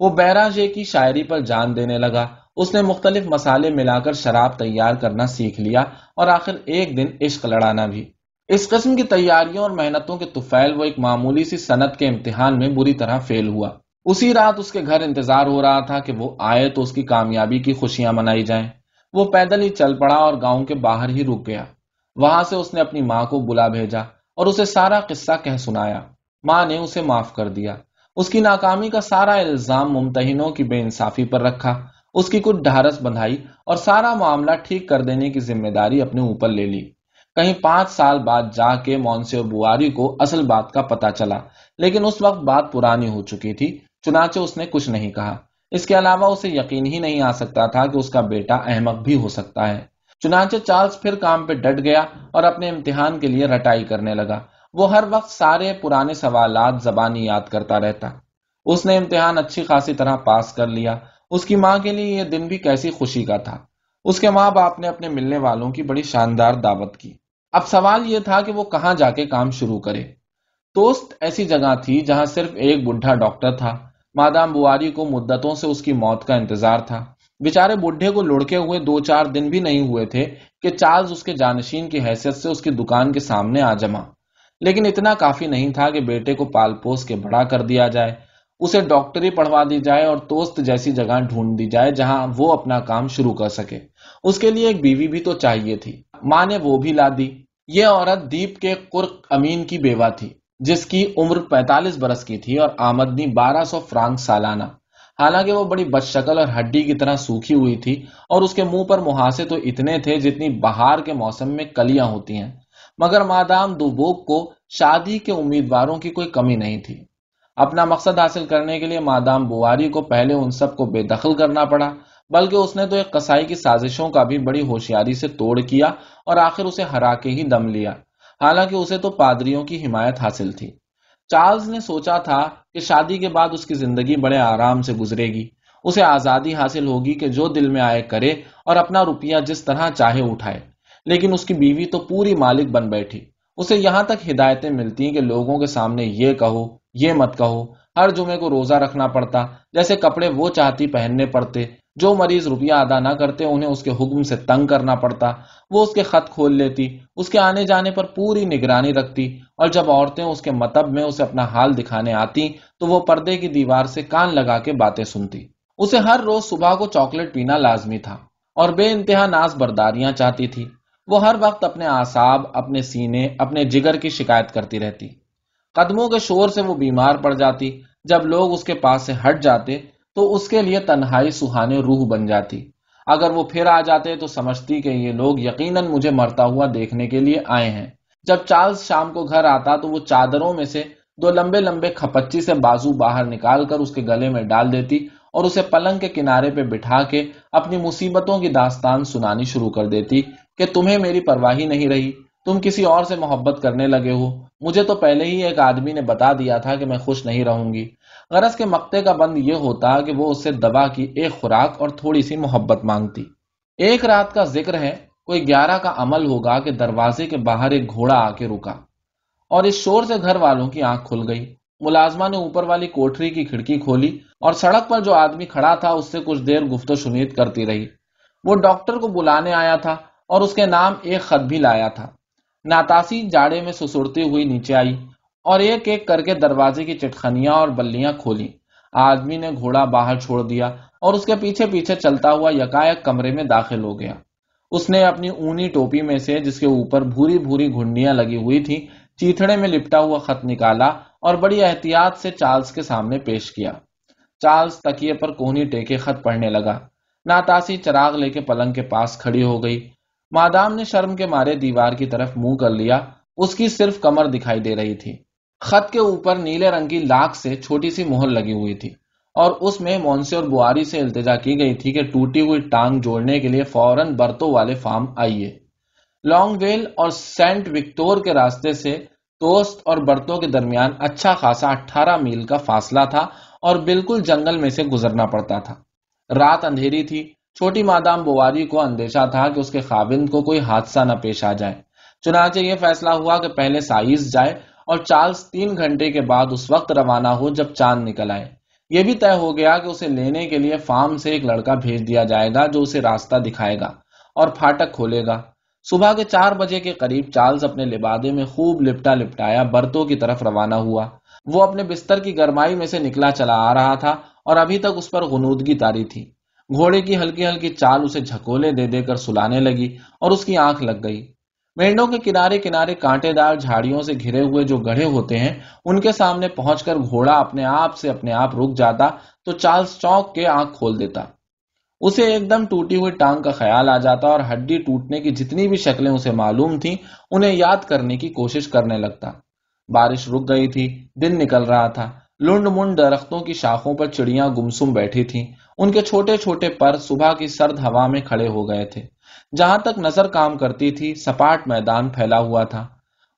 وہ بیرا جے کی شاعری پر جان دینے لگا۔ اس نے مختلف مسالے ملا کر شراب تیار کرنا سیکھ لیا اور آخر ایک دن عشق لڑانا بھی۔ اس قسم کی تیاریوں اور محنتوں کے توفیل وہ ایک معمولی سی صنعت کے امتحان میں بری طرح فیل ہوا۔ اسی رات اس کے گھر انتظار ہو رہا تھا کہ وہ آئے تو اس کی کامیابی کی خوشیاں منائی جائیں۔ وہ پیدل ہی چل پڑا اور گاؤں کے باہر ہی رک گیا۔ وہاں سے اس نے اپنی ماں کو بلا بھیجا اور اسے سارا قصہ کہہ سنایا۔ ماں نے اسے معاف کر دیا۔ اس کی ناکامی کا سارا الزام ممتحنوں کی بے انصافی پر رکھا۔ اس کی کچھ ڈھارس بندھائی اور سارا معاملہ ٹھیک کر دینے کی ذمہ داری اپنے اوپر لے لی۔ کہیں پانچ سال بعد جا کے مونسی بواری کو اصل بات کا پتا چلا، لیکن اس وقت بات پرانی ہو چکی تھی۔ چنانچہ اس نے کچھ نہیں کہا۔ اس کے علاوہ اسے یقین ہی نہیں آ سکتا تھا کہ اس کا بیٹا احمق بھی ہو سکتا ہے۔ چنانچہ چارلز پھر کام پہ ڈٹ گیا اور اپنے امتحان کے لیے رٹائی کرنے لگا۔ وہ ہر وقت سارے پرانے سوالات زبانی یاد کرتا رہتا۔ اس نے امتحان اچھی خاصی طرح پاس کر لیا۔ اس کی ماں کے لیے یہ دن بھی کیسی خوشی کا تھا۔ اس کے ماں باپ نے اپنے ملنے والوں کی بڑی شاندار دعوت کی۔ اب سوال یہ تھا کہ وہ کہاں جا کے کام شروع کرے۔ توست ایسی جگہ تھی جہاں صرف ایک بڈھا ڈاکٹر تھا۔ مادام بواری کو مدتوں سے اس کی موت کا انتظار تھا۔ بےچارے بڈھے کو لڑکے ہوئے دو چار دن بھی نہیں ہوئے تھے کہ چارلز اس کے جانشین کی حیثیت سے اس کی دکان کے سامنے آ جما لیکن اتنا کافی نہیں تھا کہ بیٹے کو پال پوس کے بڑا کر دیا جائے۔ اسے ڈاکٹری پڑھوا دی جائے اور توست جیسی جگہ ڈھونڈ دی جائے جہاں وہ اپنا کام شروع کر سکے۔ اس کے لیے ایک بیوی بھی تو چاہیے تھی۔ ماں نے وہ بھی لا دی۔ یہ عورت دیپ کے قرق امین کی بیوہ تھی۔ جس کی عمر پینتالیس برس کی تھی اور آمدنی بارہ سو فرانک سالانہ۔ حالانکہ وہ بڑی بد شکل اور ہڈی کی طرح سوکھی ہوئی تھی اور اس کے منہ پر محاسے تو اتنے تھے جتنی بہار کے موسم میں کلیاں ہوتی ہیں۔ مگر مادام دوبوک کو شادی کے امیدواروں کی کوئی کمی نہیں تھی۔ اپنا مقصد حاصل کرنے کے لیے مادام بواری کو پہلے ان سب کو بے دخل کرنا پڑا، بلکہ اس نے تو ایک قصائی کی سازشوں کا بھی بڑی ہوشیاری سے توڑ کیا اور آخر اسے ہرا کے ہی دم لیا۔ حالانکہ اسے تو پادریوں کی حمایت حاصل تھی۔ چارلز نے سوچا تھا کہ شادی کے بعد اس کی زندگی بڑے آرام سے گزرے گی۔ اسے آزادی حاصل ہوگی کہ جو دل میں آئے کرے اور اپنا روپیہ جس طرح چاہے اٹھائے۔ لیکن اس کی بیوی تو پوری مالک بن بیٹھی۔ اسے یہاں تک ہدایتیں ملتی کہ لوگوں کے سامنے یہ کہو، یہ مت کہو۔ ہر جمعے کو روزہ رکھنا پڑتا، جیسے کپڑے وہ چاہتی پہننے پڑتے۔ جو مریض روپیہ ادا نہ کرتے، انہیں اس کے حکم سے تنگ کرنا پڑتا۔ وہ اس کے خط کھول لیتی، اس کے آنے جانے پر پوری نگرانی رکھتی۔ اور جب عورتیں اس کے متب میں اسے اپنا حال دکھانے آتی، تو وہ پردے کی دیوار سے کان لگا کے باتیں سنتی۔ اسے ہر روز صبح کو چاکلیٹ پینا لازمی تھا اور بے انتہا ناز برداریاں چاہتی تھی۔ وہ ہر وقت اپنے آساب اپنے سینے، اپنے جگر کی شکایت کرتی رہتی۔ قدموں کے شور سے وہ بیمار پڑ جاتی۔ جب لوگ اس کے پاس سے ہٹ جاتے تو اس کے لیے تنہائی سہانے روح بن جاتی۔ اگر وہ پھر آ جاتے تو سمجھتی کہ یہ لوگ یقیناً مجھے مرتا ہوا دیکھنے کے لیے آئے ہیں۔ جب چارلز شام کو گھر آتا تو وہ چادروں میں سے دو لمبے لمبے کھپچی سے بازو باہر نکال کر اس کے گلے میں ڈال دیتی اور اسے پلنگ کے کنارے پہ بٹھا کے اپنی مصیبتوں کی داستان سنانی شروع کر دیتی کہ تمہیں میری پرواہی نہیں رہی، تم کسی اور سے محبت کرنے لگے ہو۔ مجھے تو پہلے ہی ایک آدمی نے بتا دیا تھا کہ میں خوش نہیں رہوں گی۔ غرض کے مقتے کا بند یہ ہوتا کہ وہ اس سے دبا کی ایک خوراک اور تھوڑی سی محبت مانگتی۔ ایک رات کا ذکر ہے، کوئی گیارہ کا عمل ہوگا کہ دروازے کے باہر ایک گھوڑا آ کے رکا۔ اور اس شور سے گھر والوں کی آنکھ کھل گئی۔ ملازمہ نے اوپر والی کوٹری کی کھڑکی کھولی اور سڑک پر جو آدمی کھڑا تھا، اس سے کچھ دیر گفت و شنید کرتی رہی۔ وہ ڈاکٹر کو بلانے آیا تھا اور اس کے نام ایک خط بھی لایا تھا۔ ناتاسی جاڑے میں سسرتی ہوئی نیچے آئی۔ اور ایک ایک کر کے دروازے کی چٹخنیاں اور بلیاں کھولی۔ آدمی نے گھوڑا باہر چھوڑ دیا اور اس کے پیچھے پیچھے چلتا ہوا یکایک کمرے میں داخل ہو گیا۔ اس نے اپنی اونی ٹوپی میں سے، جس کے اوپر بھوری بھوری گھنڈیاں لگی ہوئی تھی چیتڑے میں لپٹا ہوا خط نکالا اور بڑی احتیاط سے چارلز کے سامنے پیش کیا۔ چارلز تکیے پر کونی ٹیکے خط پڑھنے لگا۔ ناتاسی چراغ لے کے پلنگ کے پاس کھڑی ہو گئی۔ مادام نے شرم کے مارے دیوار کی طرف منہ کر لیا۔ اس کی صرف کمر دکھائی دے رہی تھی۔ خط کے اوپر نیلے رنگ کی لاکھ سے چھوٹی سی مہر لگی ہوئی تھی اور اس میں مونسی اور بواری سے التجا کی گئی تھی کہ ٹوٹی ہوئی ٹانگ جوڑنے کے لیے فوراً برتوں والے فارم آئیے۔ لانگ ویل اور سینٹ وکٹور کے راستے سے توست اور برتوں کے درمیان اچھا خاصا اٹھارہ میل کا فاصلہ تھا اور بالکل جنگل میں سے گزرنا پڑتا تھا۔ رات اندھیری تھی۔ چھوٹی مادام بواری کو اندیشہ تھا کہ اس کے خاوند کو کوئی حادثہ نہ پیش آ جائے۔ چنانچہ یہ فیصلہ ہوا کہ پہلے سائز جائے اور چارلز تین گھنٹے کے بعد اس وقت روانہ ہو جب چاند نکل آئے۔ یہ بھی طے ہو گیا کہ اسے لینے کے لیے فارم سے ایک لڑکا بھیج دیا جائے گا جو اسے راستہ دکھائے گا اور پھاٹک کھولے گا۔ صبح کے چار بجے کے قریب چارلز اپنے لبادے میں خوب لپٹا لپٹایا، برتوں کی طرف روانہ ہوا۔ وہ اپنے بستر کی گرمائی میں سے نکلا چلا آ رہا تھا اور ابھی تک اس پر غنودگی تاری تھی۔ گھوڑے کی ہلکی ہلکی چال اسے جھکولے دے دے کر سلانے لگی اور اس کی آنکھ لگ گئی۔ مینڈوں کے کنارے کنارے کانٹے دار جھاڑیوں سے گھرے ہوئے جو گڑھے ہوتے ہیں، ان کے سامنے پہنچ کر گھوڑا اپنے آپ سے اپنے آپ رک جاتا، تو چارلز چونک کے آنکھ کھول دیتا۔ اسے ایک دم ٹوٹی ہوئی ٹانگ کا خیال آ جاتا اور ہڈی ٹوٹنے کی جتنی بھی شکلیں اسے معلوم تھیں، انہیں یاد کرنے کی کوشش کرنے لگتا۔ بارش رک گئی تھی، دن نکل رہا تھا۔ لنڈ منڈ درختوں کی شاخوں پر چڑیاں گمسم بیٹھی تھیں۔ ان کے چھوٹے چھوٹے پر صبح کی سرد ہوا میں کھڑے ہو گئے تھے۔ جہاں تک نظر کام کرتی تھی، سپاٹ میدان پھیلا ہوا تھا۔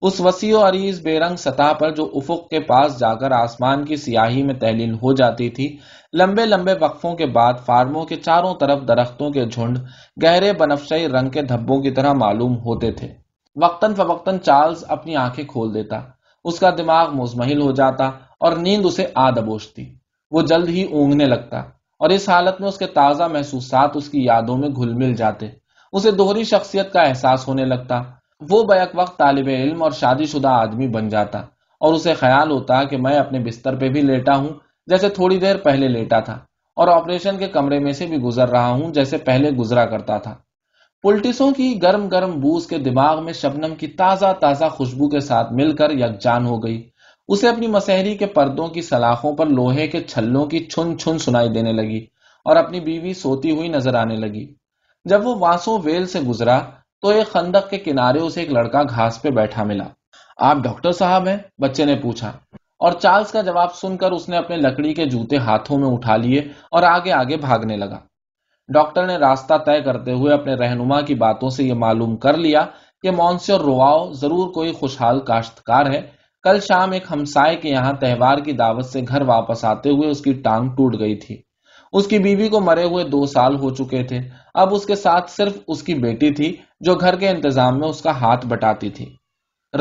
اس وسیع و عریض بے رنگ سطح پر جو افق کے پاس جا کر آسمان کی سیاہی میں تحلیل ہو جاتی تھی، لمبے لمبے وقفوں کے بعد فارموں کے چاروں طرف درختوں کے جھنڈ، گہرے بنفشئی رنگ کے دھبوں کی طرح معلوم ہوتے تھے۔ وقتاً فوقتاً چارلز اپنی آنکھیں کھول دیتا۔ اس کا دماغ مزمحل ہو جاتا اور نیند اسے آ دبوچتی۔ وہ جلد ہی اونگنے لگتا اور اس حالت میں اس کے تازہ محسوسات اس کی یادوں میں گھل مل جاتے۔ اسے دوہری شخصیت کا احساس ہونے لگتا۔ وہ بیک وقت طالب علم اور شادی شدہ آدمی بن جاتا اور اسے خیال ہوتا کہ میں اپنے بستر پہ بھی لیٹا ہوں، جیسے تھوڑی دیر پہلے لیٹا تھا، اور آپریشن کے کمرے میں سے بھی گزر رہا ہوں جیسے پہلے گزرا کرتا تھا۔ پلٹسوں کی گرم گرم بوس کے دماغ میں شبنم کی تازہ تازہ خوشبو کے ساتھ مل کر یکجان ہو گئی۔ اسے اپنی مسحری کے پردوں کی سلاخوں پر لوہے کے چھلوں کی چھن چھن سنائی دینے لگی اور اپنی بیوی سوتی ہوئی نظر آنے لگی۔ جب وہ واسو ویل سے گزرا تو ایک خندق کے کنارے اسے ایک لڑکا گھاس پہ بیٹھا ملا۔ آپ ڈاکٹر صاحب ہیں؟ بچے نے پوچھا۔ اور چارلز کا جواب سن کر اس نے اپنے لکڑی کے جوتے ہاتھوں میں اٹھا لیے اور آگے آگے بھاگنے لگا۔ ڈاکٹر نے راستہ طے کرتے ہوئے اپنے رہنما کی باتوں سے یہ معلوم کر لیا کہ مونسی اور رواؤ ضرور کوئی خوشحال کاشتکار ہے۔ کل شام ایک ہمسائے کے یہاں تہوار کی دعوت سے گھر واپس آتے ہوئے اس کی ٹانگ ٹوٹ گئی تھی۔ اس کی بیوی کو مرے ہوئے دو سال ہو چکے تھے۔ اب اس کے ساتھ صرف اس کی بیٹی تھی جو گھر کے انتظام میں اس کا ہاتھ بٹاتی تھی۔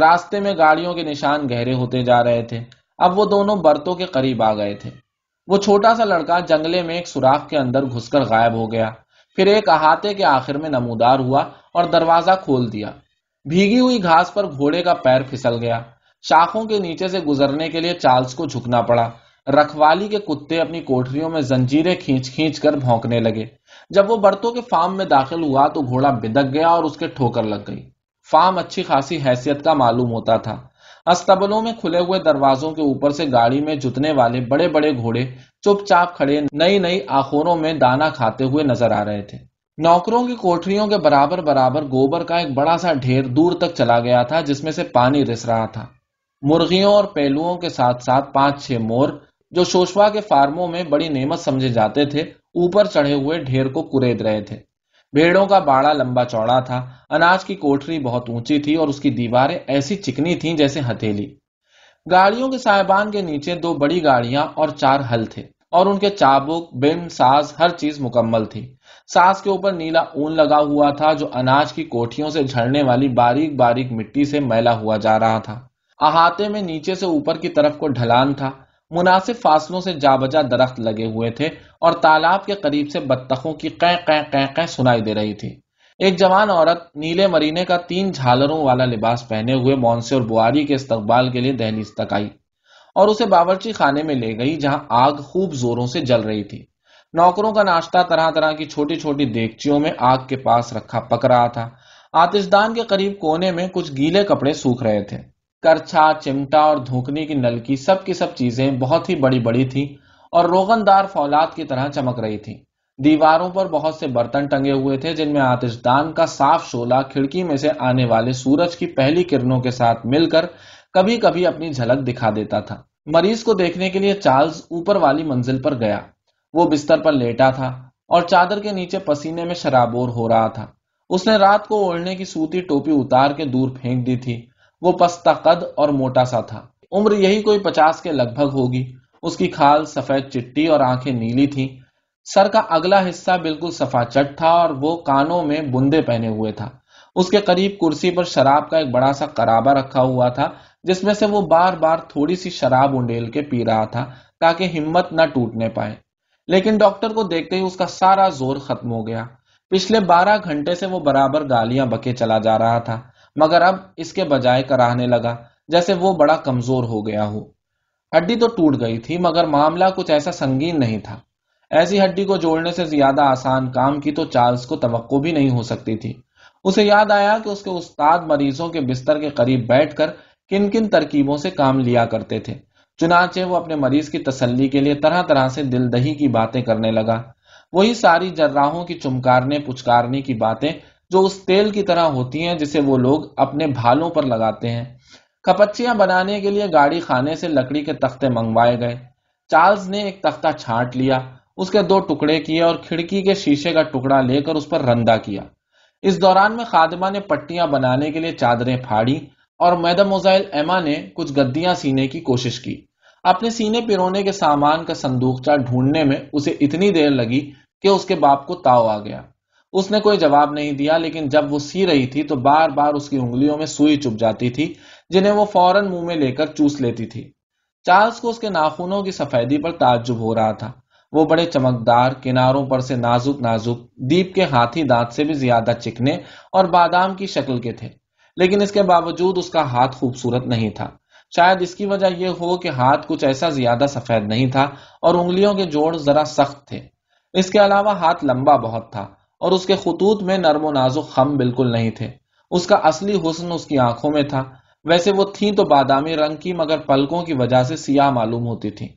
راستے میں گاڑیوں کے نشان گہرے ہوتے جا رہے تھے۔ اب وہ دونوں برتوں کے قریب آ گئے تھے۔ وہ چھوٹا سا لڑکا جنگلے میں ایک سوراخ کے اندر گھس کر غائب ہو گیا۔ پھر ایک احاطے کے آخر میں نمودار ہوا اور دروازہ کھول دیا۔ بھیگی ہوئی گھاس پر گھوڑے کا پیر پھسل گیا۔ شاخوں کے نیچے سے گزرنے کے لیے چارلز کو جھکنا پڑا۔ رکھوالی کے کتے اپنی کوٹریوں میں زنجیریں کھینچ کھینچ کر بھونکنے لگے۔ جب وہ برتوں کے فارم میں داخل ہوا تو گھوڑا بدک گیا اور اس کے ٹھوکر لگ گئی۔ فارم اچھی خاصی حیثیت کا معلوم ہوتا تھا۔ استبلوں میں کھلے ہوئے دروازوں کے اوپر سے گاڑی میں جتنے والے بڑے بڑے گھوڑے چپ چاپ کھڑے نئی نئی آخوروں میں دانا کھاتے ہوئے نظر آ رہے تھے۔ نوکروں کی کوٹریوں کے برابر برابر گوبر کا ایک بڑا سا ڈھیر دور تک چلا گیا تھا جس میں سے پانی رس رہا تھا۔ مرغیوں اور پہلوؤں کے ساتھ ساتھ پانچ چھ مور جو شوشوا کے فارموں میں بڑی نعمت سمجھے جاتے تھے، اوپر چڑھے ہوئے ڈھیر کو کورید رہے تھے۔ بھیڑوں کا باڑا لمبا چوڑا تھا، اناج کی کوٹری بہت اونچی تھی اور اس کی دیواریں ایسی چکنی تھیں جیسے ہتھیلی۔ گاڑیوں کے صاحبان کے نیچے دو بڑی گاڑیاں اور چار ہل تھے اور ان کے چابک، بن، ساز، ہر چیز مکمل تھی۔ ساز کے اوپر نیلا اون لگا ہوا تھا جو اناج کی کوٹھیوں سے جھڑنے والی باریک باریک مٹی سے میلا ہوا جا رہا تھا۔ احاطے میں نیچے سے اوپر کی طرف کو ڈھلان تھا۔ مناسب فاصلوں سے جا بجا درخت لگے ہوئے تھے اور تالاب کے قریب سے بتخوں کی قیں قیں قیں قیں سنائی دے رہی تھی۔ ایک جوان عورت نیلے مرینے کا تین جھالروں والا لباس پہنے ہوئے مونسے اور بواری کے استقبال کے لیے دہلیز تک آئی اور اسے باورچی خانے میں لے گئی جہاں آگ خوب زوروں سے جل رہی تھی۔ نوکروں کا ناشتہ طرح طرح کی چھوٹی چھوٹی دیگچیوں میں آگ کے پاس رکھا پک رہا تھا۔ آتش دان کے قریب کونے میں کچھ گیلے کپڑے سوکھ رہے تھے۔ کرچھا، چمٹا اور دھوکنی کی نلکی سب کی سب چیزیں بہت ہی بڑی بڑی تھی اور روغن دار فولاد کی طرح چمک رہی تھی دیواروں پر بہت سے برتن ٹنگے ہوئے تھے جن میں آتش دان کا صاف شولہ کھڑکی میں سے آنے والے سورج کی پہلی کرنوں کے ساتھ مل کر کبھی کبھی اپنی جھلک دکھا دیتا تھا۔ مریض کو دیکھنے کے لیے چارلز اوپر والی منزل پر گیا۔ وہ بستر پر لیٹا تھا اور چادر کے نیچے پسینے میں شرابور ہو رہا تھا۔ اس نے رات کو اوڑھنے کی سوتی ٹوپی اتار کے دور پھینک دی تھی۔ وہ پستہ قد اور موٹا سا تھا۔ عمر یہی کوئی پچاس کے لگ بھگ ہوگی۔ اس کی کھال سفید چٹی اور آنکھیں نیلی تھی سر کا اگلا حصہ بالکل سفا چٹ تھا اور وہ کانوں میں بندے پہنے ہوئے تھا۔ اس کے قریب کرسی پر شراب کا ایک بڑا سا کرابا رکھا ہوا تھا، جس میں سے وہ بار بار تھوڑی سی شراب انڈیل کے پی رہا تھا تاکہ ہمت نہ ٹوٹنے پائے۔ لیکن ڈاکٹر کو دیکھتے ہی اس کا سارا زور ختم ہو گیا۔ پچھلے بارہ گھنٹے سے وہ برابر گالیاں بکے چلا جا رہا تھا۔ مگر اب اس کے بجائے کراہنے لگا، جیسے وہ بڑا کمزور ہو گیا ہو۔ ہڈی تو ٹوٹ گئی تھی، مگر معاملہ کچھ ایسا سنگین نہیں تھا۔ ایسی ہڈی کو جوڑنے سے زیادہ آسان کام کی تو چارلز کو توقع بھی نہیں ہو سکتی تھی۔ اسے یاد آیا کہ اس کے استاد مریضوں کے بستر کے قریب بیٹھ کر کن کن ترکیبوں سے کام لیا کرتے تھے۔ چنانچہ وہ اپنے مریض کی تسلی کے لیے طرح طرح سے دل دہی کی باتیں کرنے لگا۔ وہی ساری جراہوں کی چمکارنے، پچکارنے کی باتیں جو اس تیل کی طرح ہوتی ہیں جسے وہ لوگ اپنے بھالوں پر لگاتے ہیں۔ کپچیاں بنانے کے لیے گاڑی خانے سے لکڑی کے تختے منگوائے گئے۔ چارلز نے ایک تختہ چھانٹ لیا، اس کے دو ٹکڑے کیے اور کھڑکی کے شیشے کا ٹکڑا لے کر اس پر رندا کیا۔ اس دوران میں خادمہ نے پٹیاں بنانے کے لیے چادریں پھاڑی اور میدم موزائل ایما نے کچھ گدیاں سینے کی کوشش کی۔ اپنے سینے پیرونے کے سامان کا صندوق ڈھونڈنے میں اسے اتنی دیر لگی کہ اس کے باپ کو تاؤ آ گیا۔ اس نے کوئی جواب نہیں دیا، لیکن جب وہ سی رہی تھی تو بار بار اس کی انگلیوں میں سوئی چپ جاتی تھی، جنہیں وہ فوراً منہ میں لے کر چوس لیتی تھی۔ چارلز کو اس کے ناخونوں کی سفیدی پر تعجب ہو رہا تھا۔ وہ بڑے چمکدار، کناروں پر سے نازک نازک، دیپ کے ہاتھی دانت سے بھی زیادہ چکنے اور بادام کی شکل کے تھے۔ لیکن اس کے باوجود اس کا ہاتھ خوبصورت نہیں تھا۔ شاید اس کی وجہ یہ ہو کہ ہاتھ کچھ ایسا زیادہ سفید نہیں تھا اور انگلیوں کے جوڑ ذرا سخت تھے۔ اس کے علاوہ ہاتھ لمبا بہت تھا۔ اور اس کے خطوط میں نرم و نازک خم بالکل نہیں تھے۔ اس کا اصلی حسن اس کی آنکھوں میں تھا۔ ویسے وہ تھیں تو بادامی رنگ کی، مگر پلکوں کی وجہ سے سیاہ معلوم ہوتی تھی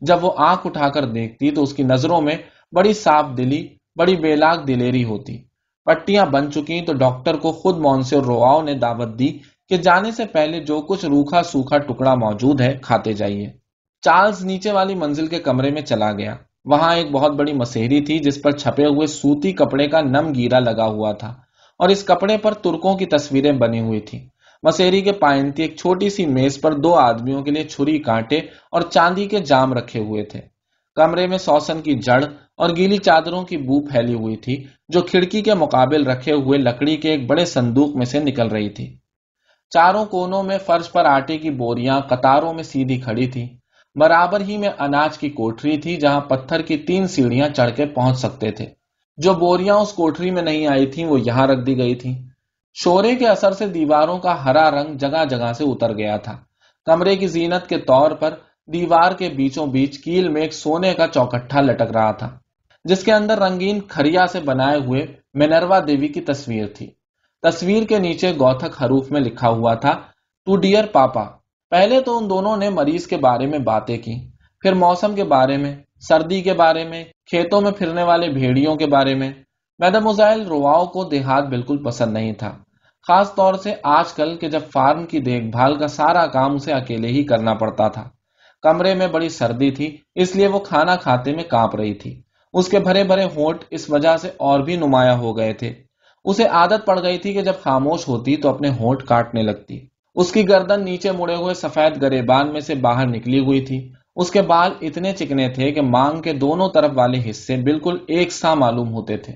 جب وہ آنکھ اٹھا کر دیکھتی تو اس کی نظروں میں بڑی صاف دلی، بڑی بیلاگ دلیری ہوتی۔ پٹیاں بن چکی تو ڈاکٹر کو خود مونس رواؤ نے دعوت دی کہ جانے سے پہلے جو کچھ روکھا سوکھا ٹکڑا موجود ہے، کھاتے جائیے۔ چارلز نیچے والی منزل کے کمرے میں چلا گیا۔ وہاں ایک بہت بڑی مسیری تھی جس پر چھپے ہوئے سوتی کپڑے کا نم گیرا لگا ہوا تھا اور اس کپڑے پر ترکوں کی تصویریں بنی ہوئی تھی مسیری کے پائنتی ایک چھوٹی سی میز پر دو آدمیوں کے لیے چھری کانٹے اور چاندی کے جام رکھے ہوئے تھے۔ کمرے میں سوسن کی جڑ اور گیلی چادروں کی بو پھیلی ہوئی تھی جو کھڑکی کے مقابل رکھے ہوئے لکڑی کے ایک بڑے صندوق میں سے نکل رہی تھی۔ چاروں کونوں میں فرش پر آٹے کی بوریاں، قطاروں میں سیدھی کھڑی تھی برابر ہی میں اناج کی کوٹری تھی جہاں پتھر کی تین سیڑھیاں چڑھ کے پہنچ سکتے تھے۔ جو بوریاں اس کوٹری میں نہیں آئی تھیں، وہ یہاں رکھ دی گئی تھی شورے کے اثر سے دیواروں کا ہرا رنگ جگہ جگہ سے اتر گیا تھا۔ کمرے کی زینت کے طور پر دیوار کے بیچوں بیچ کیل میں ایک سونے کا چوکٹھا لٹک رہا تھا، جس کے اندر رنگین کھریا سے بنائے ہوئے مینروا دیوی کی تصویر تھی۔ تصویر کے نیچے گوتھک حروف میں لکھا ہوا تھا ٹو ڈیئر پاپا پہلے تو ان دونوں نے مریض کے بارے میں باتیں کی، پھر موسم کے بارے میں، سردی کے بارے میں، کھیتوں میں پھرنے والے بھیڑیوں کے بارے میں۔ میڈم مزائل رواؤ کو دیہات بالکل پسند نہیں تھا، خاص طور سے آج کل کہ جب فارم کی دیکھ بھال کا سارا کام اسے اکیلے ہی کرنا پڑتا تھا۔ کمرے میں بڑی سردی تھی، اس لیے وہ کھانا کھاتے میں کانپ رہی تھی۔ اس کے بھرے بھرے ہونٹ اس وجہ سے اور بھی نمایاں ہو گئے تھے۔ اسے عادت پڑ گئی تھی کہ جب خاموش ہوتی تو اپنے ہونٹ کاٹنے لگتی۔ اس کی گردن نیچے مڑے ہوئے سفید گریبان میں سے باہر نکلی ہوئی تھی۔ اس کے بال اتنے چکنے تھے کہ مانگ کے دونوں طرف والے حصے بالکل ایک سا معلوم ہوتے تھے۔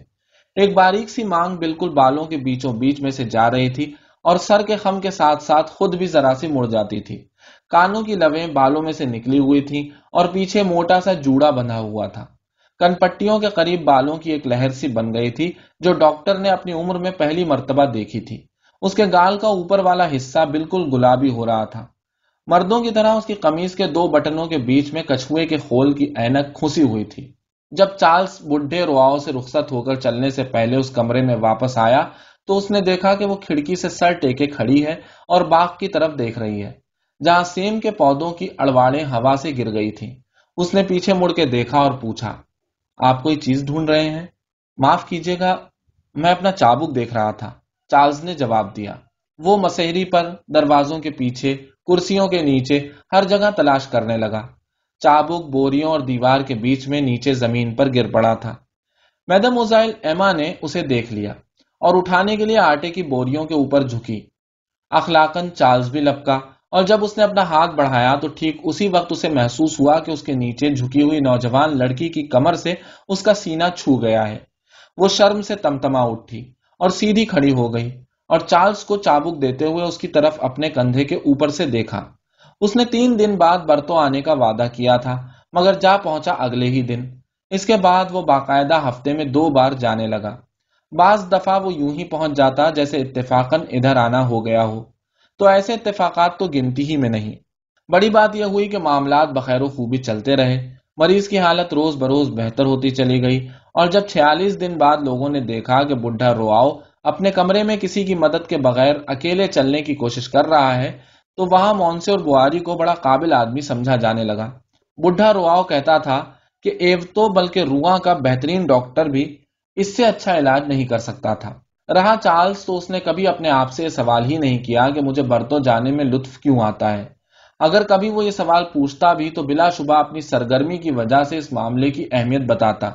ایک باریک سی مانگ بالکل بالوں کے بیچوں بیچ میں سے جا رہی تھی اور سر کے خم کے ساتھ ساتھ خود بھی ذرا سی مڑ جاتی تھی۔ کانوں کی لویں بالوں میں سے نکلی ہوئی تھی اور پیچھے موٹا سا جوڑا بندھا ہوا تھا۔ کن پٹیوں کے قریب بالوں کی ایک لہر سی بن گئی تھی جو ڈاکٹر نے اپنی عمر میں پہلی مرتبہ دیکھی تھی۔ اس کے گال کا اوپر والا حصہ بالکل گلابی ہو رہا تھا۔ مردوں کی طرح اس کی قمیض کے دو بٹنوں کے بیچ میں کچھوے کے خول کی اینک کھسی ہوئی تھی۔ جب چارلز بڈھے رواؤں سے رخصت ہو کر چلنے سے پہلے اس کمرے میں واپس آیا، تو اس نے دیکھا کہ وہ کھڑکی سے سر ٹیکے کھڑی ہے اور باغ کی طرف دیکھ رہی ہے، جہاں سیم کے پودوں کی اڑواڑے ہوا سے گر گئی تھی اس نے پیچھے مڑ کے دیکھا اور پوچھا، آپ کوئی چیز ڈھونڈ رہے ہیں؟ معاف کیجیے گا، میں اپنا چابک دیکھ رہا تھا۔ چارلز نے جواب دیا۔ وہ مسحری پر دروازوں کے پیچھے، کرسیوں کے نیچے ہر جگہ تلاش کرنے لگا۔ چابک، بوریوں اور دیوار کے بیچ میں نیچے زمین پر گر پڑا تھا۔ میدم اوزائل ایما نے اسے دیکھ لیا اور اٹھانے کے لیے آٹے کی بوریوں کے اوپر جھکی۔ اخلاقن چارلز بھی لپکا اور جب اس نے اپنا ہاتھ بڑھایا تو ٹھیک اسی وقت اسے محسوس ہوا کہ اس کے نیچے جھکی ہوئی نوجوان لڑکی کی کمر سے اس کا سینہ چھو گیا ہے۔ وہ شرم سے تمتما اٹھی۔ اور سیدھی کھڑی ہو گئی اور چارلز کو چابک دیتے ہوئے اس کی طرف اپنے کندھے کے اوپر سے دیکھا۔ اس نے تین دن بعد برتوں آنے کا وعدہ کیا تھا، مگر جا پہنچا اگلے ہی دن۔ اس کے بعد وہ باقاعدہ ہفتے میں دو بار جانے لگا۔ بعض دفعہ وہ یوں ہی پہنچ جاتا جیسے اتفاقن ادھر آنا ہو گیا ہو۔ تو ایسے اتفاقات تو گنتی ہی میں نہیں۔ بڑی بات یہ ہوئی کہ معاملات بخیر و خوبی چلتے رہے۔ مریض کی حالت روز بروز بہتر ہوتی چلی گئی اور جب چھیالیس دن بعد لوگوں نے دیکھا کہ بڈھا رواؤ اپنے کمرے میں کسی کی مدد کے بغیر اکیلے چلنے کی کوشش کر رہا ہے، تو وہاں مونسے اور بواری کو بڑا قابل آدمی سمجھا جانے لگا۔ بڈھا رواؤ کہتا تھا کہ ایو تو بلکہ رواں کا بہترین ڈاکٹر بھی اس سے اچھا علاج نہیں کر سکتا تھا۔ رہا چارلز، تو اس نے کبھی اپنے آپ سے یہ سوال ہی نہیں کیا کہ مجھے برتوں جانے میں لطف کیوں آتا ہے۔ اگر کبھی وہ یہ سوال پوچھتا بھی تو بلا شبہ اپنی سرگرمی کی وجہ سے اس معاملے کی اہمیت بتاتا۔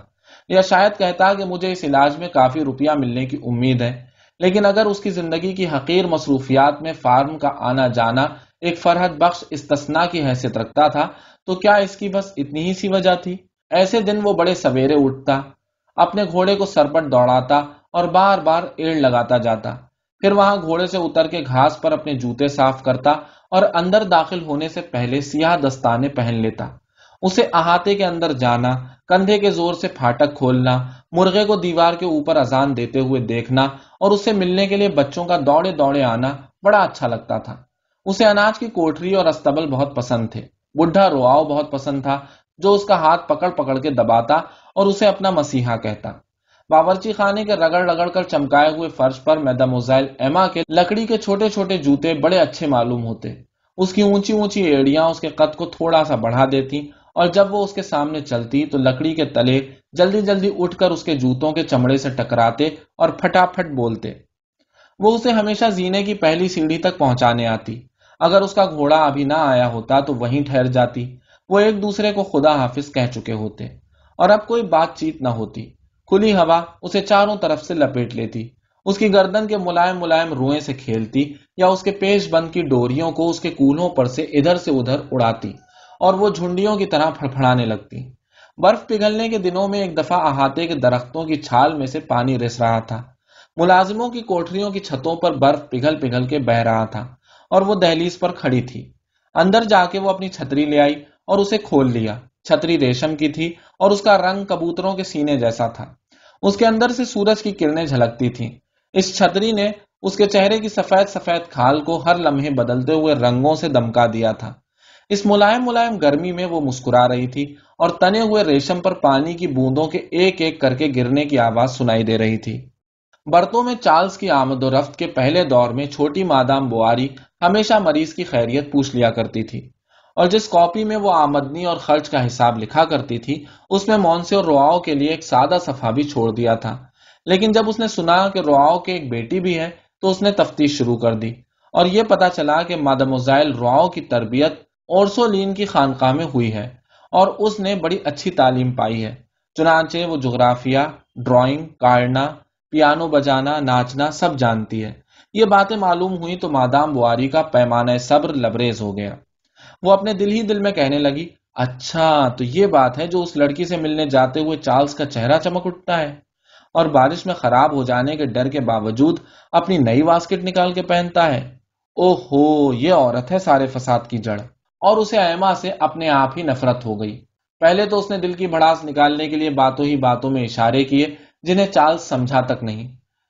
یا شاید کہتا کہ مجھے اس علاج میں کافی روپیہ ملنے کی امید ہے، لیکن اگر اس کی زندگی کی حقیر مصروفیات میں فارم کا آنا جانا ایک فرحت بخش استثنا کی حیثیت رکھتا تھا، تو کیا اس کی بس اتنی ہی سی وجہ تھی؟ ایسے دن وہ بڑے سویرے اٹھتا، اپنے گھوڑے کو سرپٹ دوڑاتا اور بار بار ایڑ لگاتا جاتا۔ پھر وہاں گھوڑے سے اتر کے گھاس پر اپنے جوتے صاف کرتا اور اندر داخل ہونے سے پہلے سیاہ دستانے پہن لیتا۔ اسے احاطے کے اندر جانا کندھے کے زور سے پھاٹک کھولنا، مرغے کو دیوار کے اوپر اذان دیتے ہوئے دیکھنا اور اسے ملنے کے لیے بچوں کا دوڑے دوڑے آنا بڑا اچھا لگتا تھا۔ اسے اناج کی کوٹری اور استبل بہت پسند تھے۔ بڈھا رواؤ بہت پسند تھا، جو اس کا ہاتھ پکڑ پکڑ کے دباتا اور اسے اپنا مسیحا کہتا۔ باورچی خانے کے رگڑ رگڑ کر چمکائے ہوئے فرش پر میدم موزائل ایما کے لکڑی کے چھوٹے چھوٹے جوتے بڑے اچھے معلوم ہوتے۔ اس کی اونچی اونچی ایڑیاں اس کے قد کو تھوڑا سا بڑھا دیتی اور جب وہ اس کے سامنے چلتی تو لکڑی کے تلے جلدی جلدی اٹھ کر اس کے جوتوں کے چمڑے سے ٹکراتے اور پھٹافٹ بولتے۔ وہ اسے ہمیشہ زینے کی پہلی سیڑھی تک پہنچانے آتی۔ اگر اس کا گھوڑا ابھی نہ آیا ہوتا تو وہیں ٹھہر جاتی۔ وہ ایک دوسرے کو خدا حافظ کہہ چکے ہوتے۔ اور اب کوئی بات چیت نہ ہوتی۔ کھلی ہوا اسے چاروں طرف سے لپیٹ لیتی۔ اس کی گردن کے ملائم ملائم روئیں سے کھیلتی یا اس کے پیش بند کی ڈوریوں کو اس کے کولوں پر سے ادھر سے ادھر اڑاتی۔ اور وہ جھنڈیوں کی طرح پھڑپڑانے لگتی۔ برف پگھلنے کے دنوں میں ایک دفعہ احاطے کے درختوں کی چھال میں سے پانی رس رہا تھا۔ ملازموں کی کوٹریوں کی چھتوں پر برف پگھل پگھل کے بہ رہا تھا اور وہ دہلیز پر کھڑی تھی۔ اندر جا کے وہ اپنی چھتری لے آئی اور اسے کھول لیا۔ چھتری ریشم کی تھی اور اس کا رنگ کبوتروں کے سینے جیسا تھا۔ اس کے اندر سے سورج کی کرنیں جھلکتی تھی اس چھتری نے اس کے چہرے کی سفید سفید کھال کو ہر لمحے بدلتے ہوئے رنگوں سے دمکا دیا تھا۔ اس ملائم ملائم گرمی میں وہ مسکرا رہی تھی اور تنے ہوئے ریشم پر پانی کی بوندوں کے ایک ایک کر کے گرنے کی آواز سنائی دے رہی تھی۔ برتوں میں چارلز کی آمد و رفت کے پہلے دور میں چھوٹی مادام بواری ہمیشہ مریض کی خیریت پوچھ لیا کرتی تھی اور جس کاپی میں وہ آمدنی اور خرچ کا حساب لکھا کرتی تھی، اس میں مونسے اور رواؤ کے لیے ایک سادہ صفحہ بھی چھوڑ دیا تھا۔ لیکن جب اس نے سنا کہ رواؤ کے ایک بیٹی بھی ہے، تو اس نے تفتیش شروع کر دی اور یہ پتا چلا کہ مادم وزائل رواؤ کی تربیت اورسولین کی خانقاہ میں ہوئی ہے اور اس نے بڑی اچھی تعلیم پائی ہے۔ چنانچہ وہ جغرافیہ، ڈرائنگ، کارنا، پیانو بجانا، ناچنا سب جانتی ہے۔ یہ باتیں معلوم ہوئی تو مادام بواری کا پیمانہ صبر لبریز ہو گیا۔ وہ اپنے دل ہی دل میں کہنے لگی اچھا تو یہ بات ہے جو اس لڑکی سے ملنے جاتے ہوئے چارلز کا چہرہ چمک اٹھتا ہے اور بارش میں خراب ہو جانے کے ڈر کے باوجود اپنی نئی واسکٹ نکال کے پہنتا ہے۔ او ہو یہ عورت ہے سارے فساد کی جڑ۔ اور اسے ایما سے اپنے آپ ہی نفرت ہو گئی۔ پہلے تو اس نے دل کی بڑاس نکالنے کے لیے باتوں ہی باتوں میں اشارے کیے جنہیں چارلز سمجھا تک نہیں۔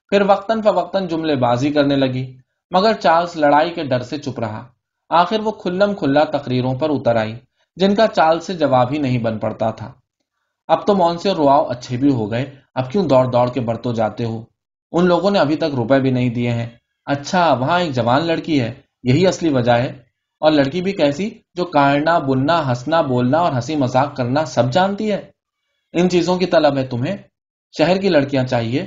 پھر وقتاً فوقتاً جملے بازی کرنے لگی، مگر چارلز لڑائی کے ڈر سے چپ رہا۔ آخر وہ کھلم کھلا تقریروں پر اتر آئی، جن کا چال سے جواب ہی نہیں بن پڑتا تھا۔ اب تو مون سے رواؤ اچھے بھی ہو گئے، اب کیوں دوڑ دوڑ کے برتو جاتے ہو؟ ان لوگوں نے ابھی تک روپے بھی نہیں دیے ہیں۔ اچھا وہاں ایک جوان لڑکی ہے، یہی اصلی وجہ ہے۔ اور لڑکی بھی کیسی جو کاڑنا بننا، ہنسنا، بولنا اور ہنسی مذاق کرنا سب جانتی ہے۔ ان چیزوں کی طلب ہے تمہیں۔ شہر کی لڑکیاں چاہیے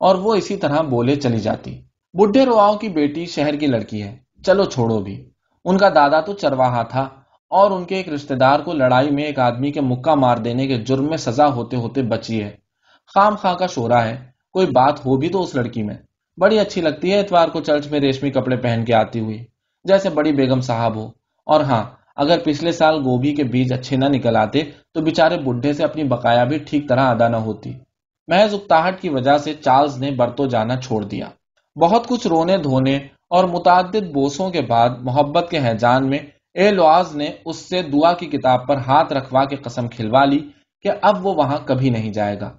اور وہ اسی طرح بولے چلی جاتی۔ بڈھے رواؤ کی بیٹی شہر کی لڑکی ہے۔ چلو چھوڑو بھی۔ ان کا دادا تو چرواہا تھا اور ان کے ایک رشتے دار کو لڑائی میں ایک آدمی کے مکہ مار دینے کے جرم میں سزا ہوتے ہوتے بچی ہے۔ خام خاں کا شورا ہے۔ کوئی بات ہو بھی تو اس لڑکی میں۔ بڑی اچھی لگتی ہے اتوار کو چرچ میں ریشمی کپڑے پہن کے آتی ہوئی۔ جیسے بڑی بیگم صاحب ہو۔ اور ہاں اگر پچھلے سال گوبھی کے بیج اچھے نہ نکل آتے، تو بےچارے بڈھے سے اپنی بقایا بھی ٹھیک طرح ادا نہ ہوتی۔ محض اکتاہٹ کی وجہ سے چارلز نے برتو جانا چھوڑ دیا۔ بہت کچھ رونے دھونے اور متعدد بوسوں کے بعد محبت کے حیجان میں اے لواز نے اس سے دعا کی کتاب پر ہاتھ رکھوا کے قسم کھلوا لی کہ اب وہ وہاں کبھی نہیں جائے گا۔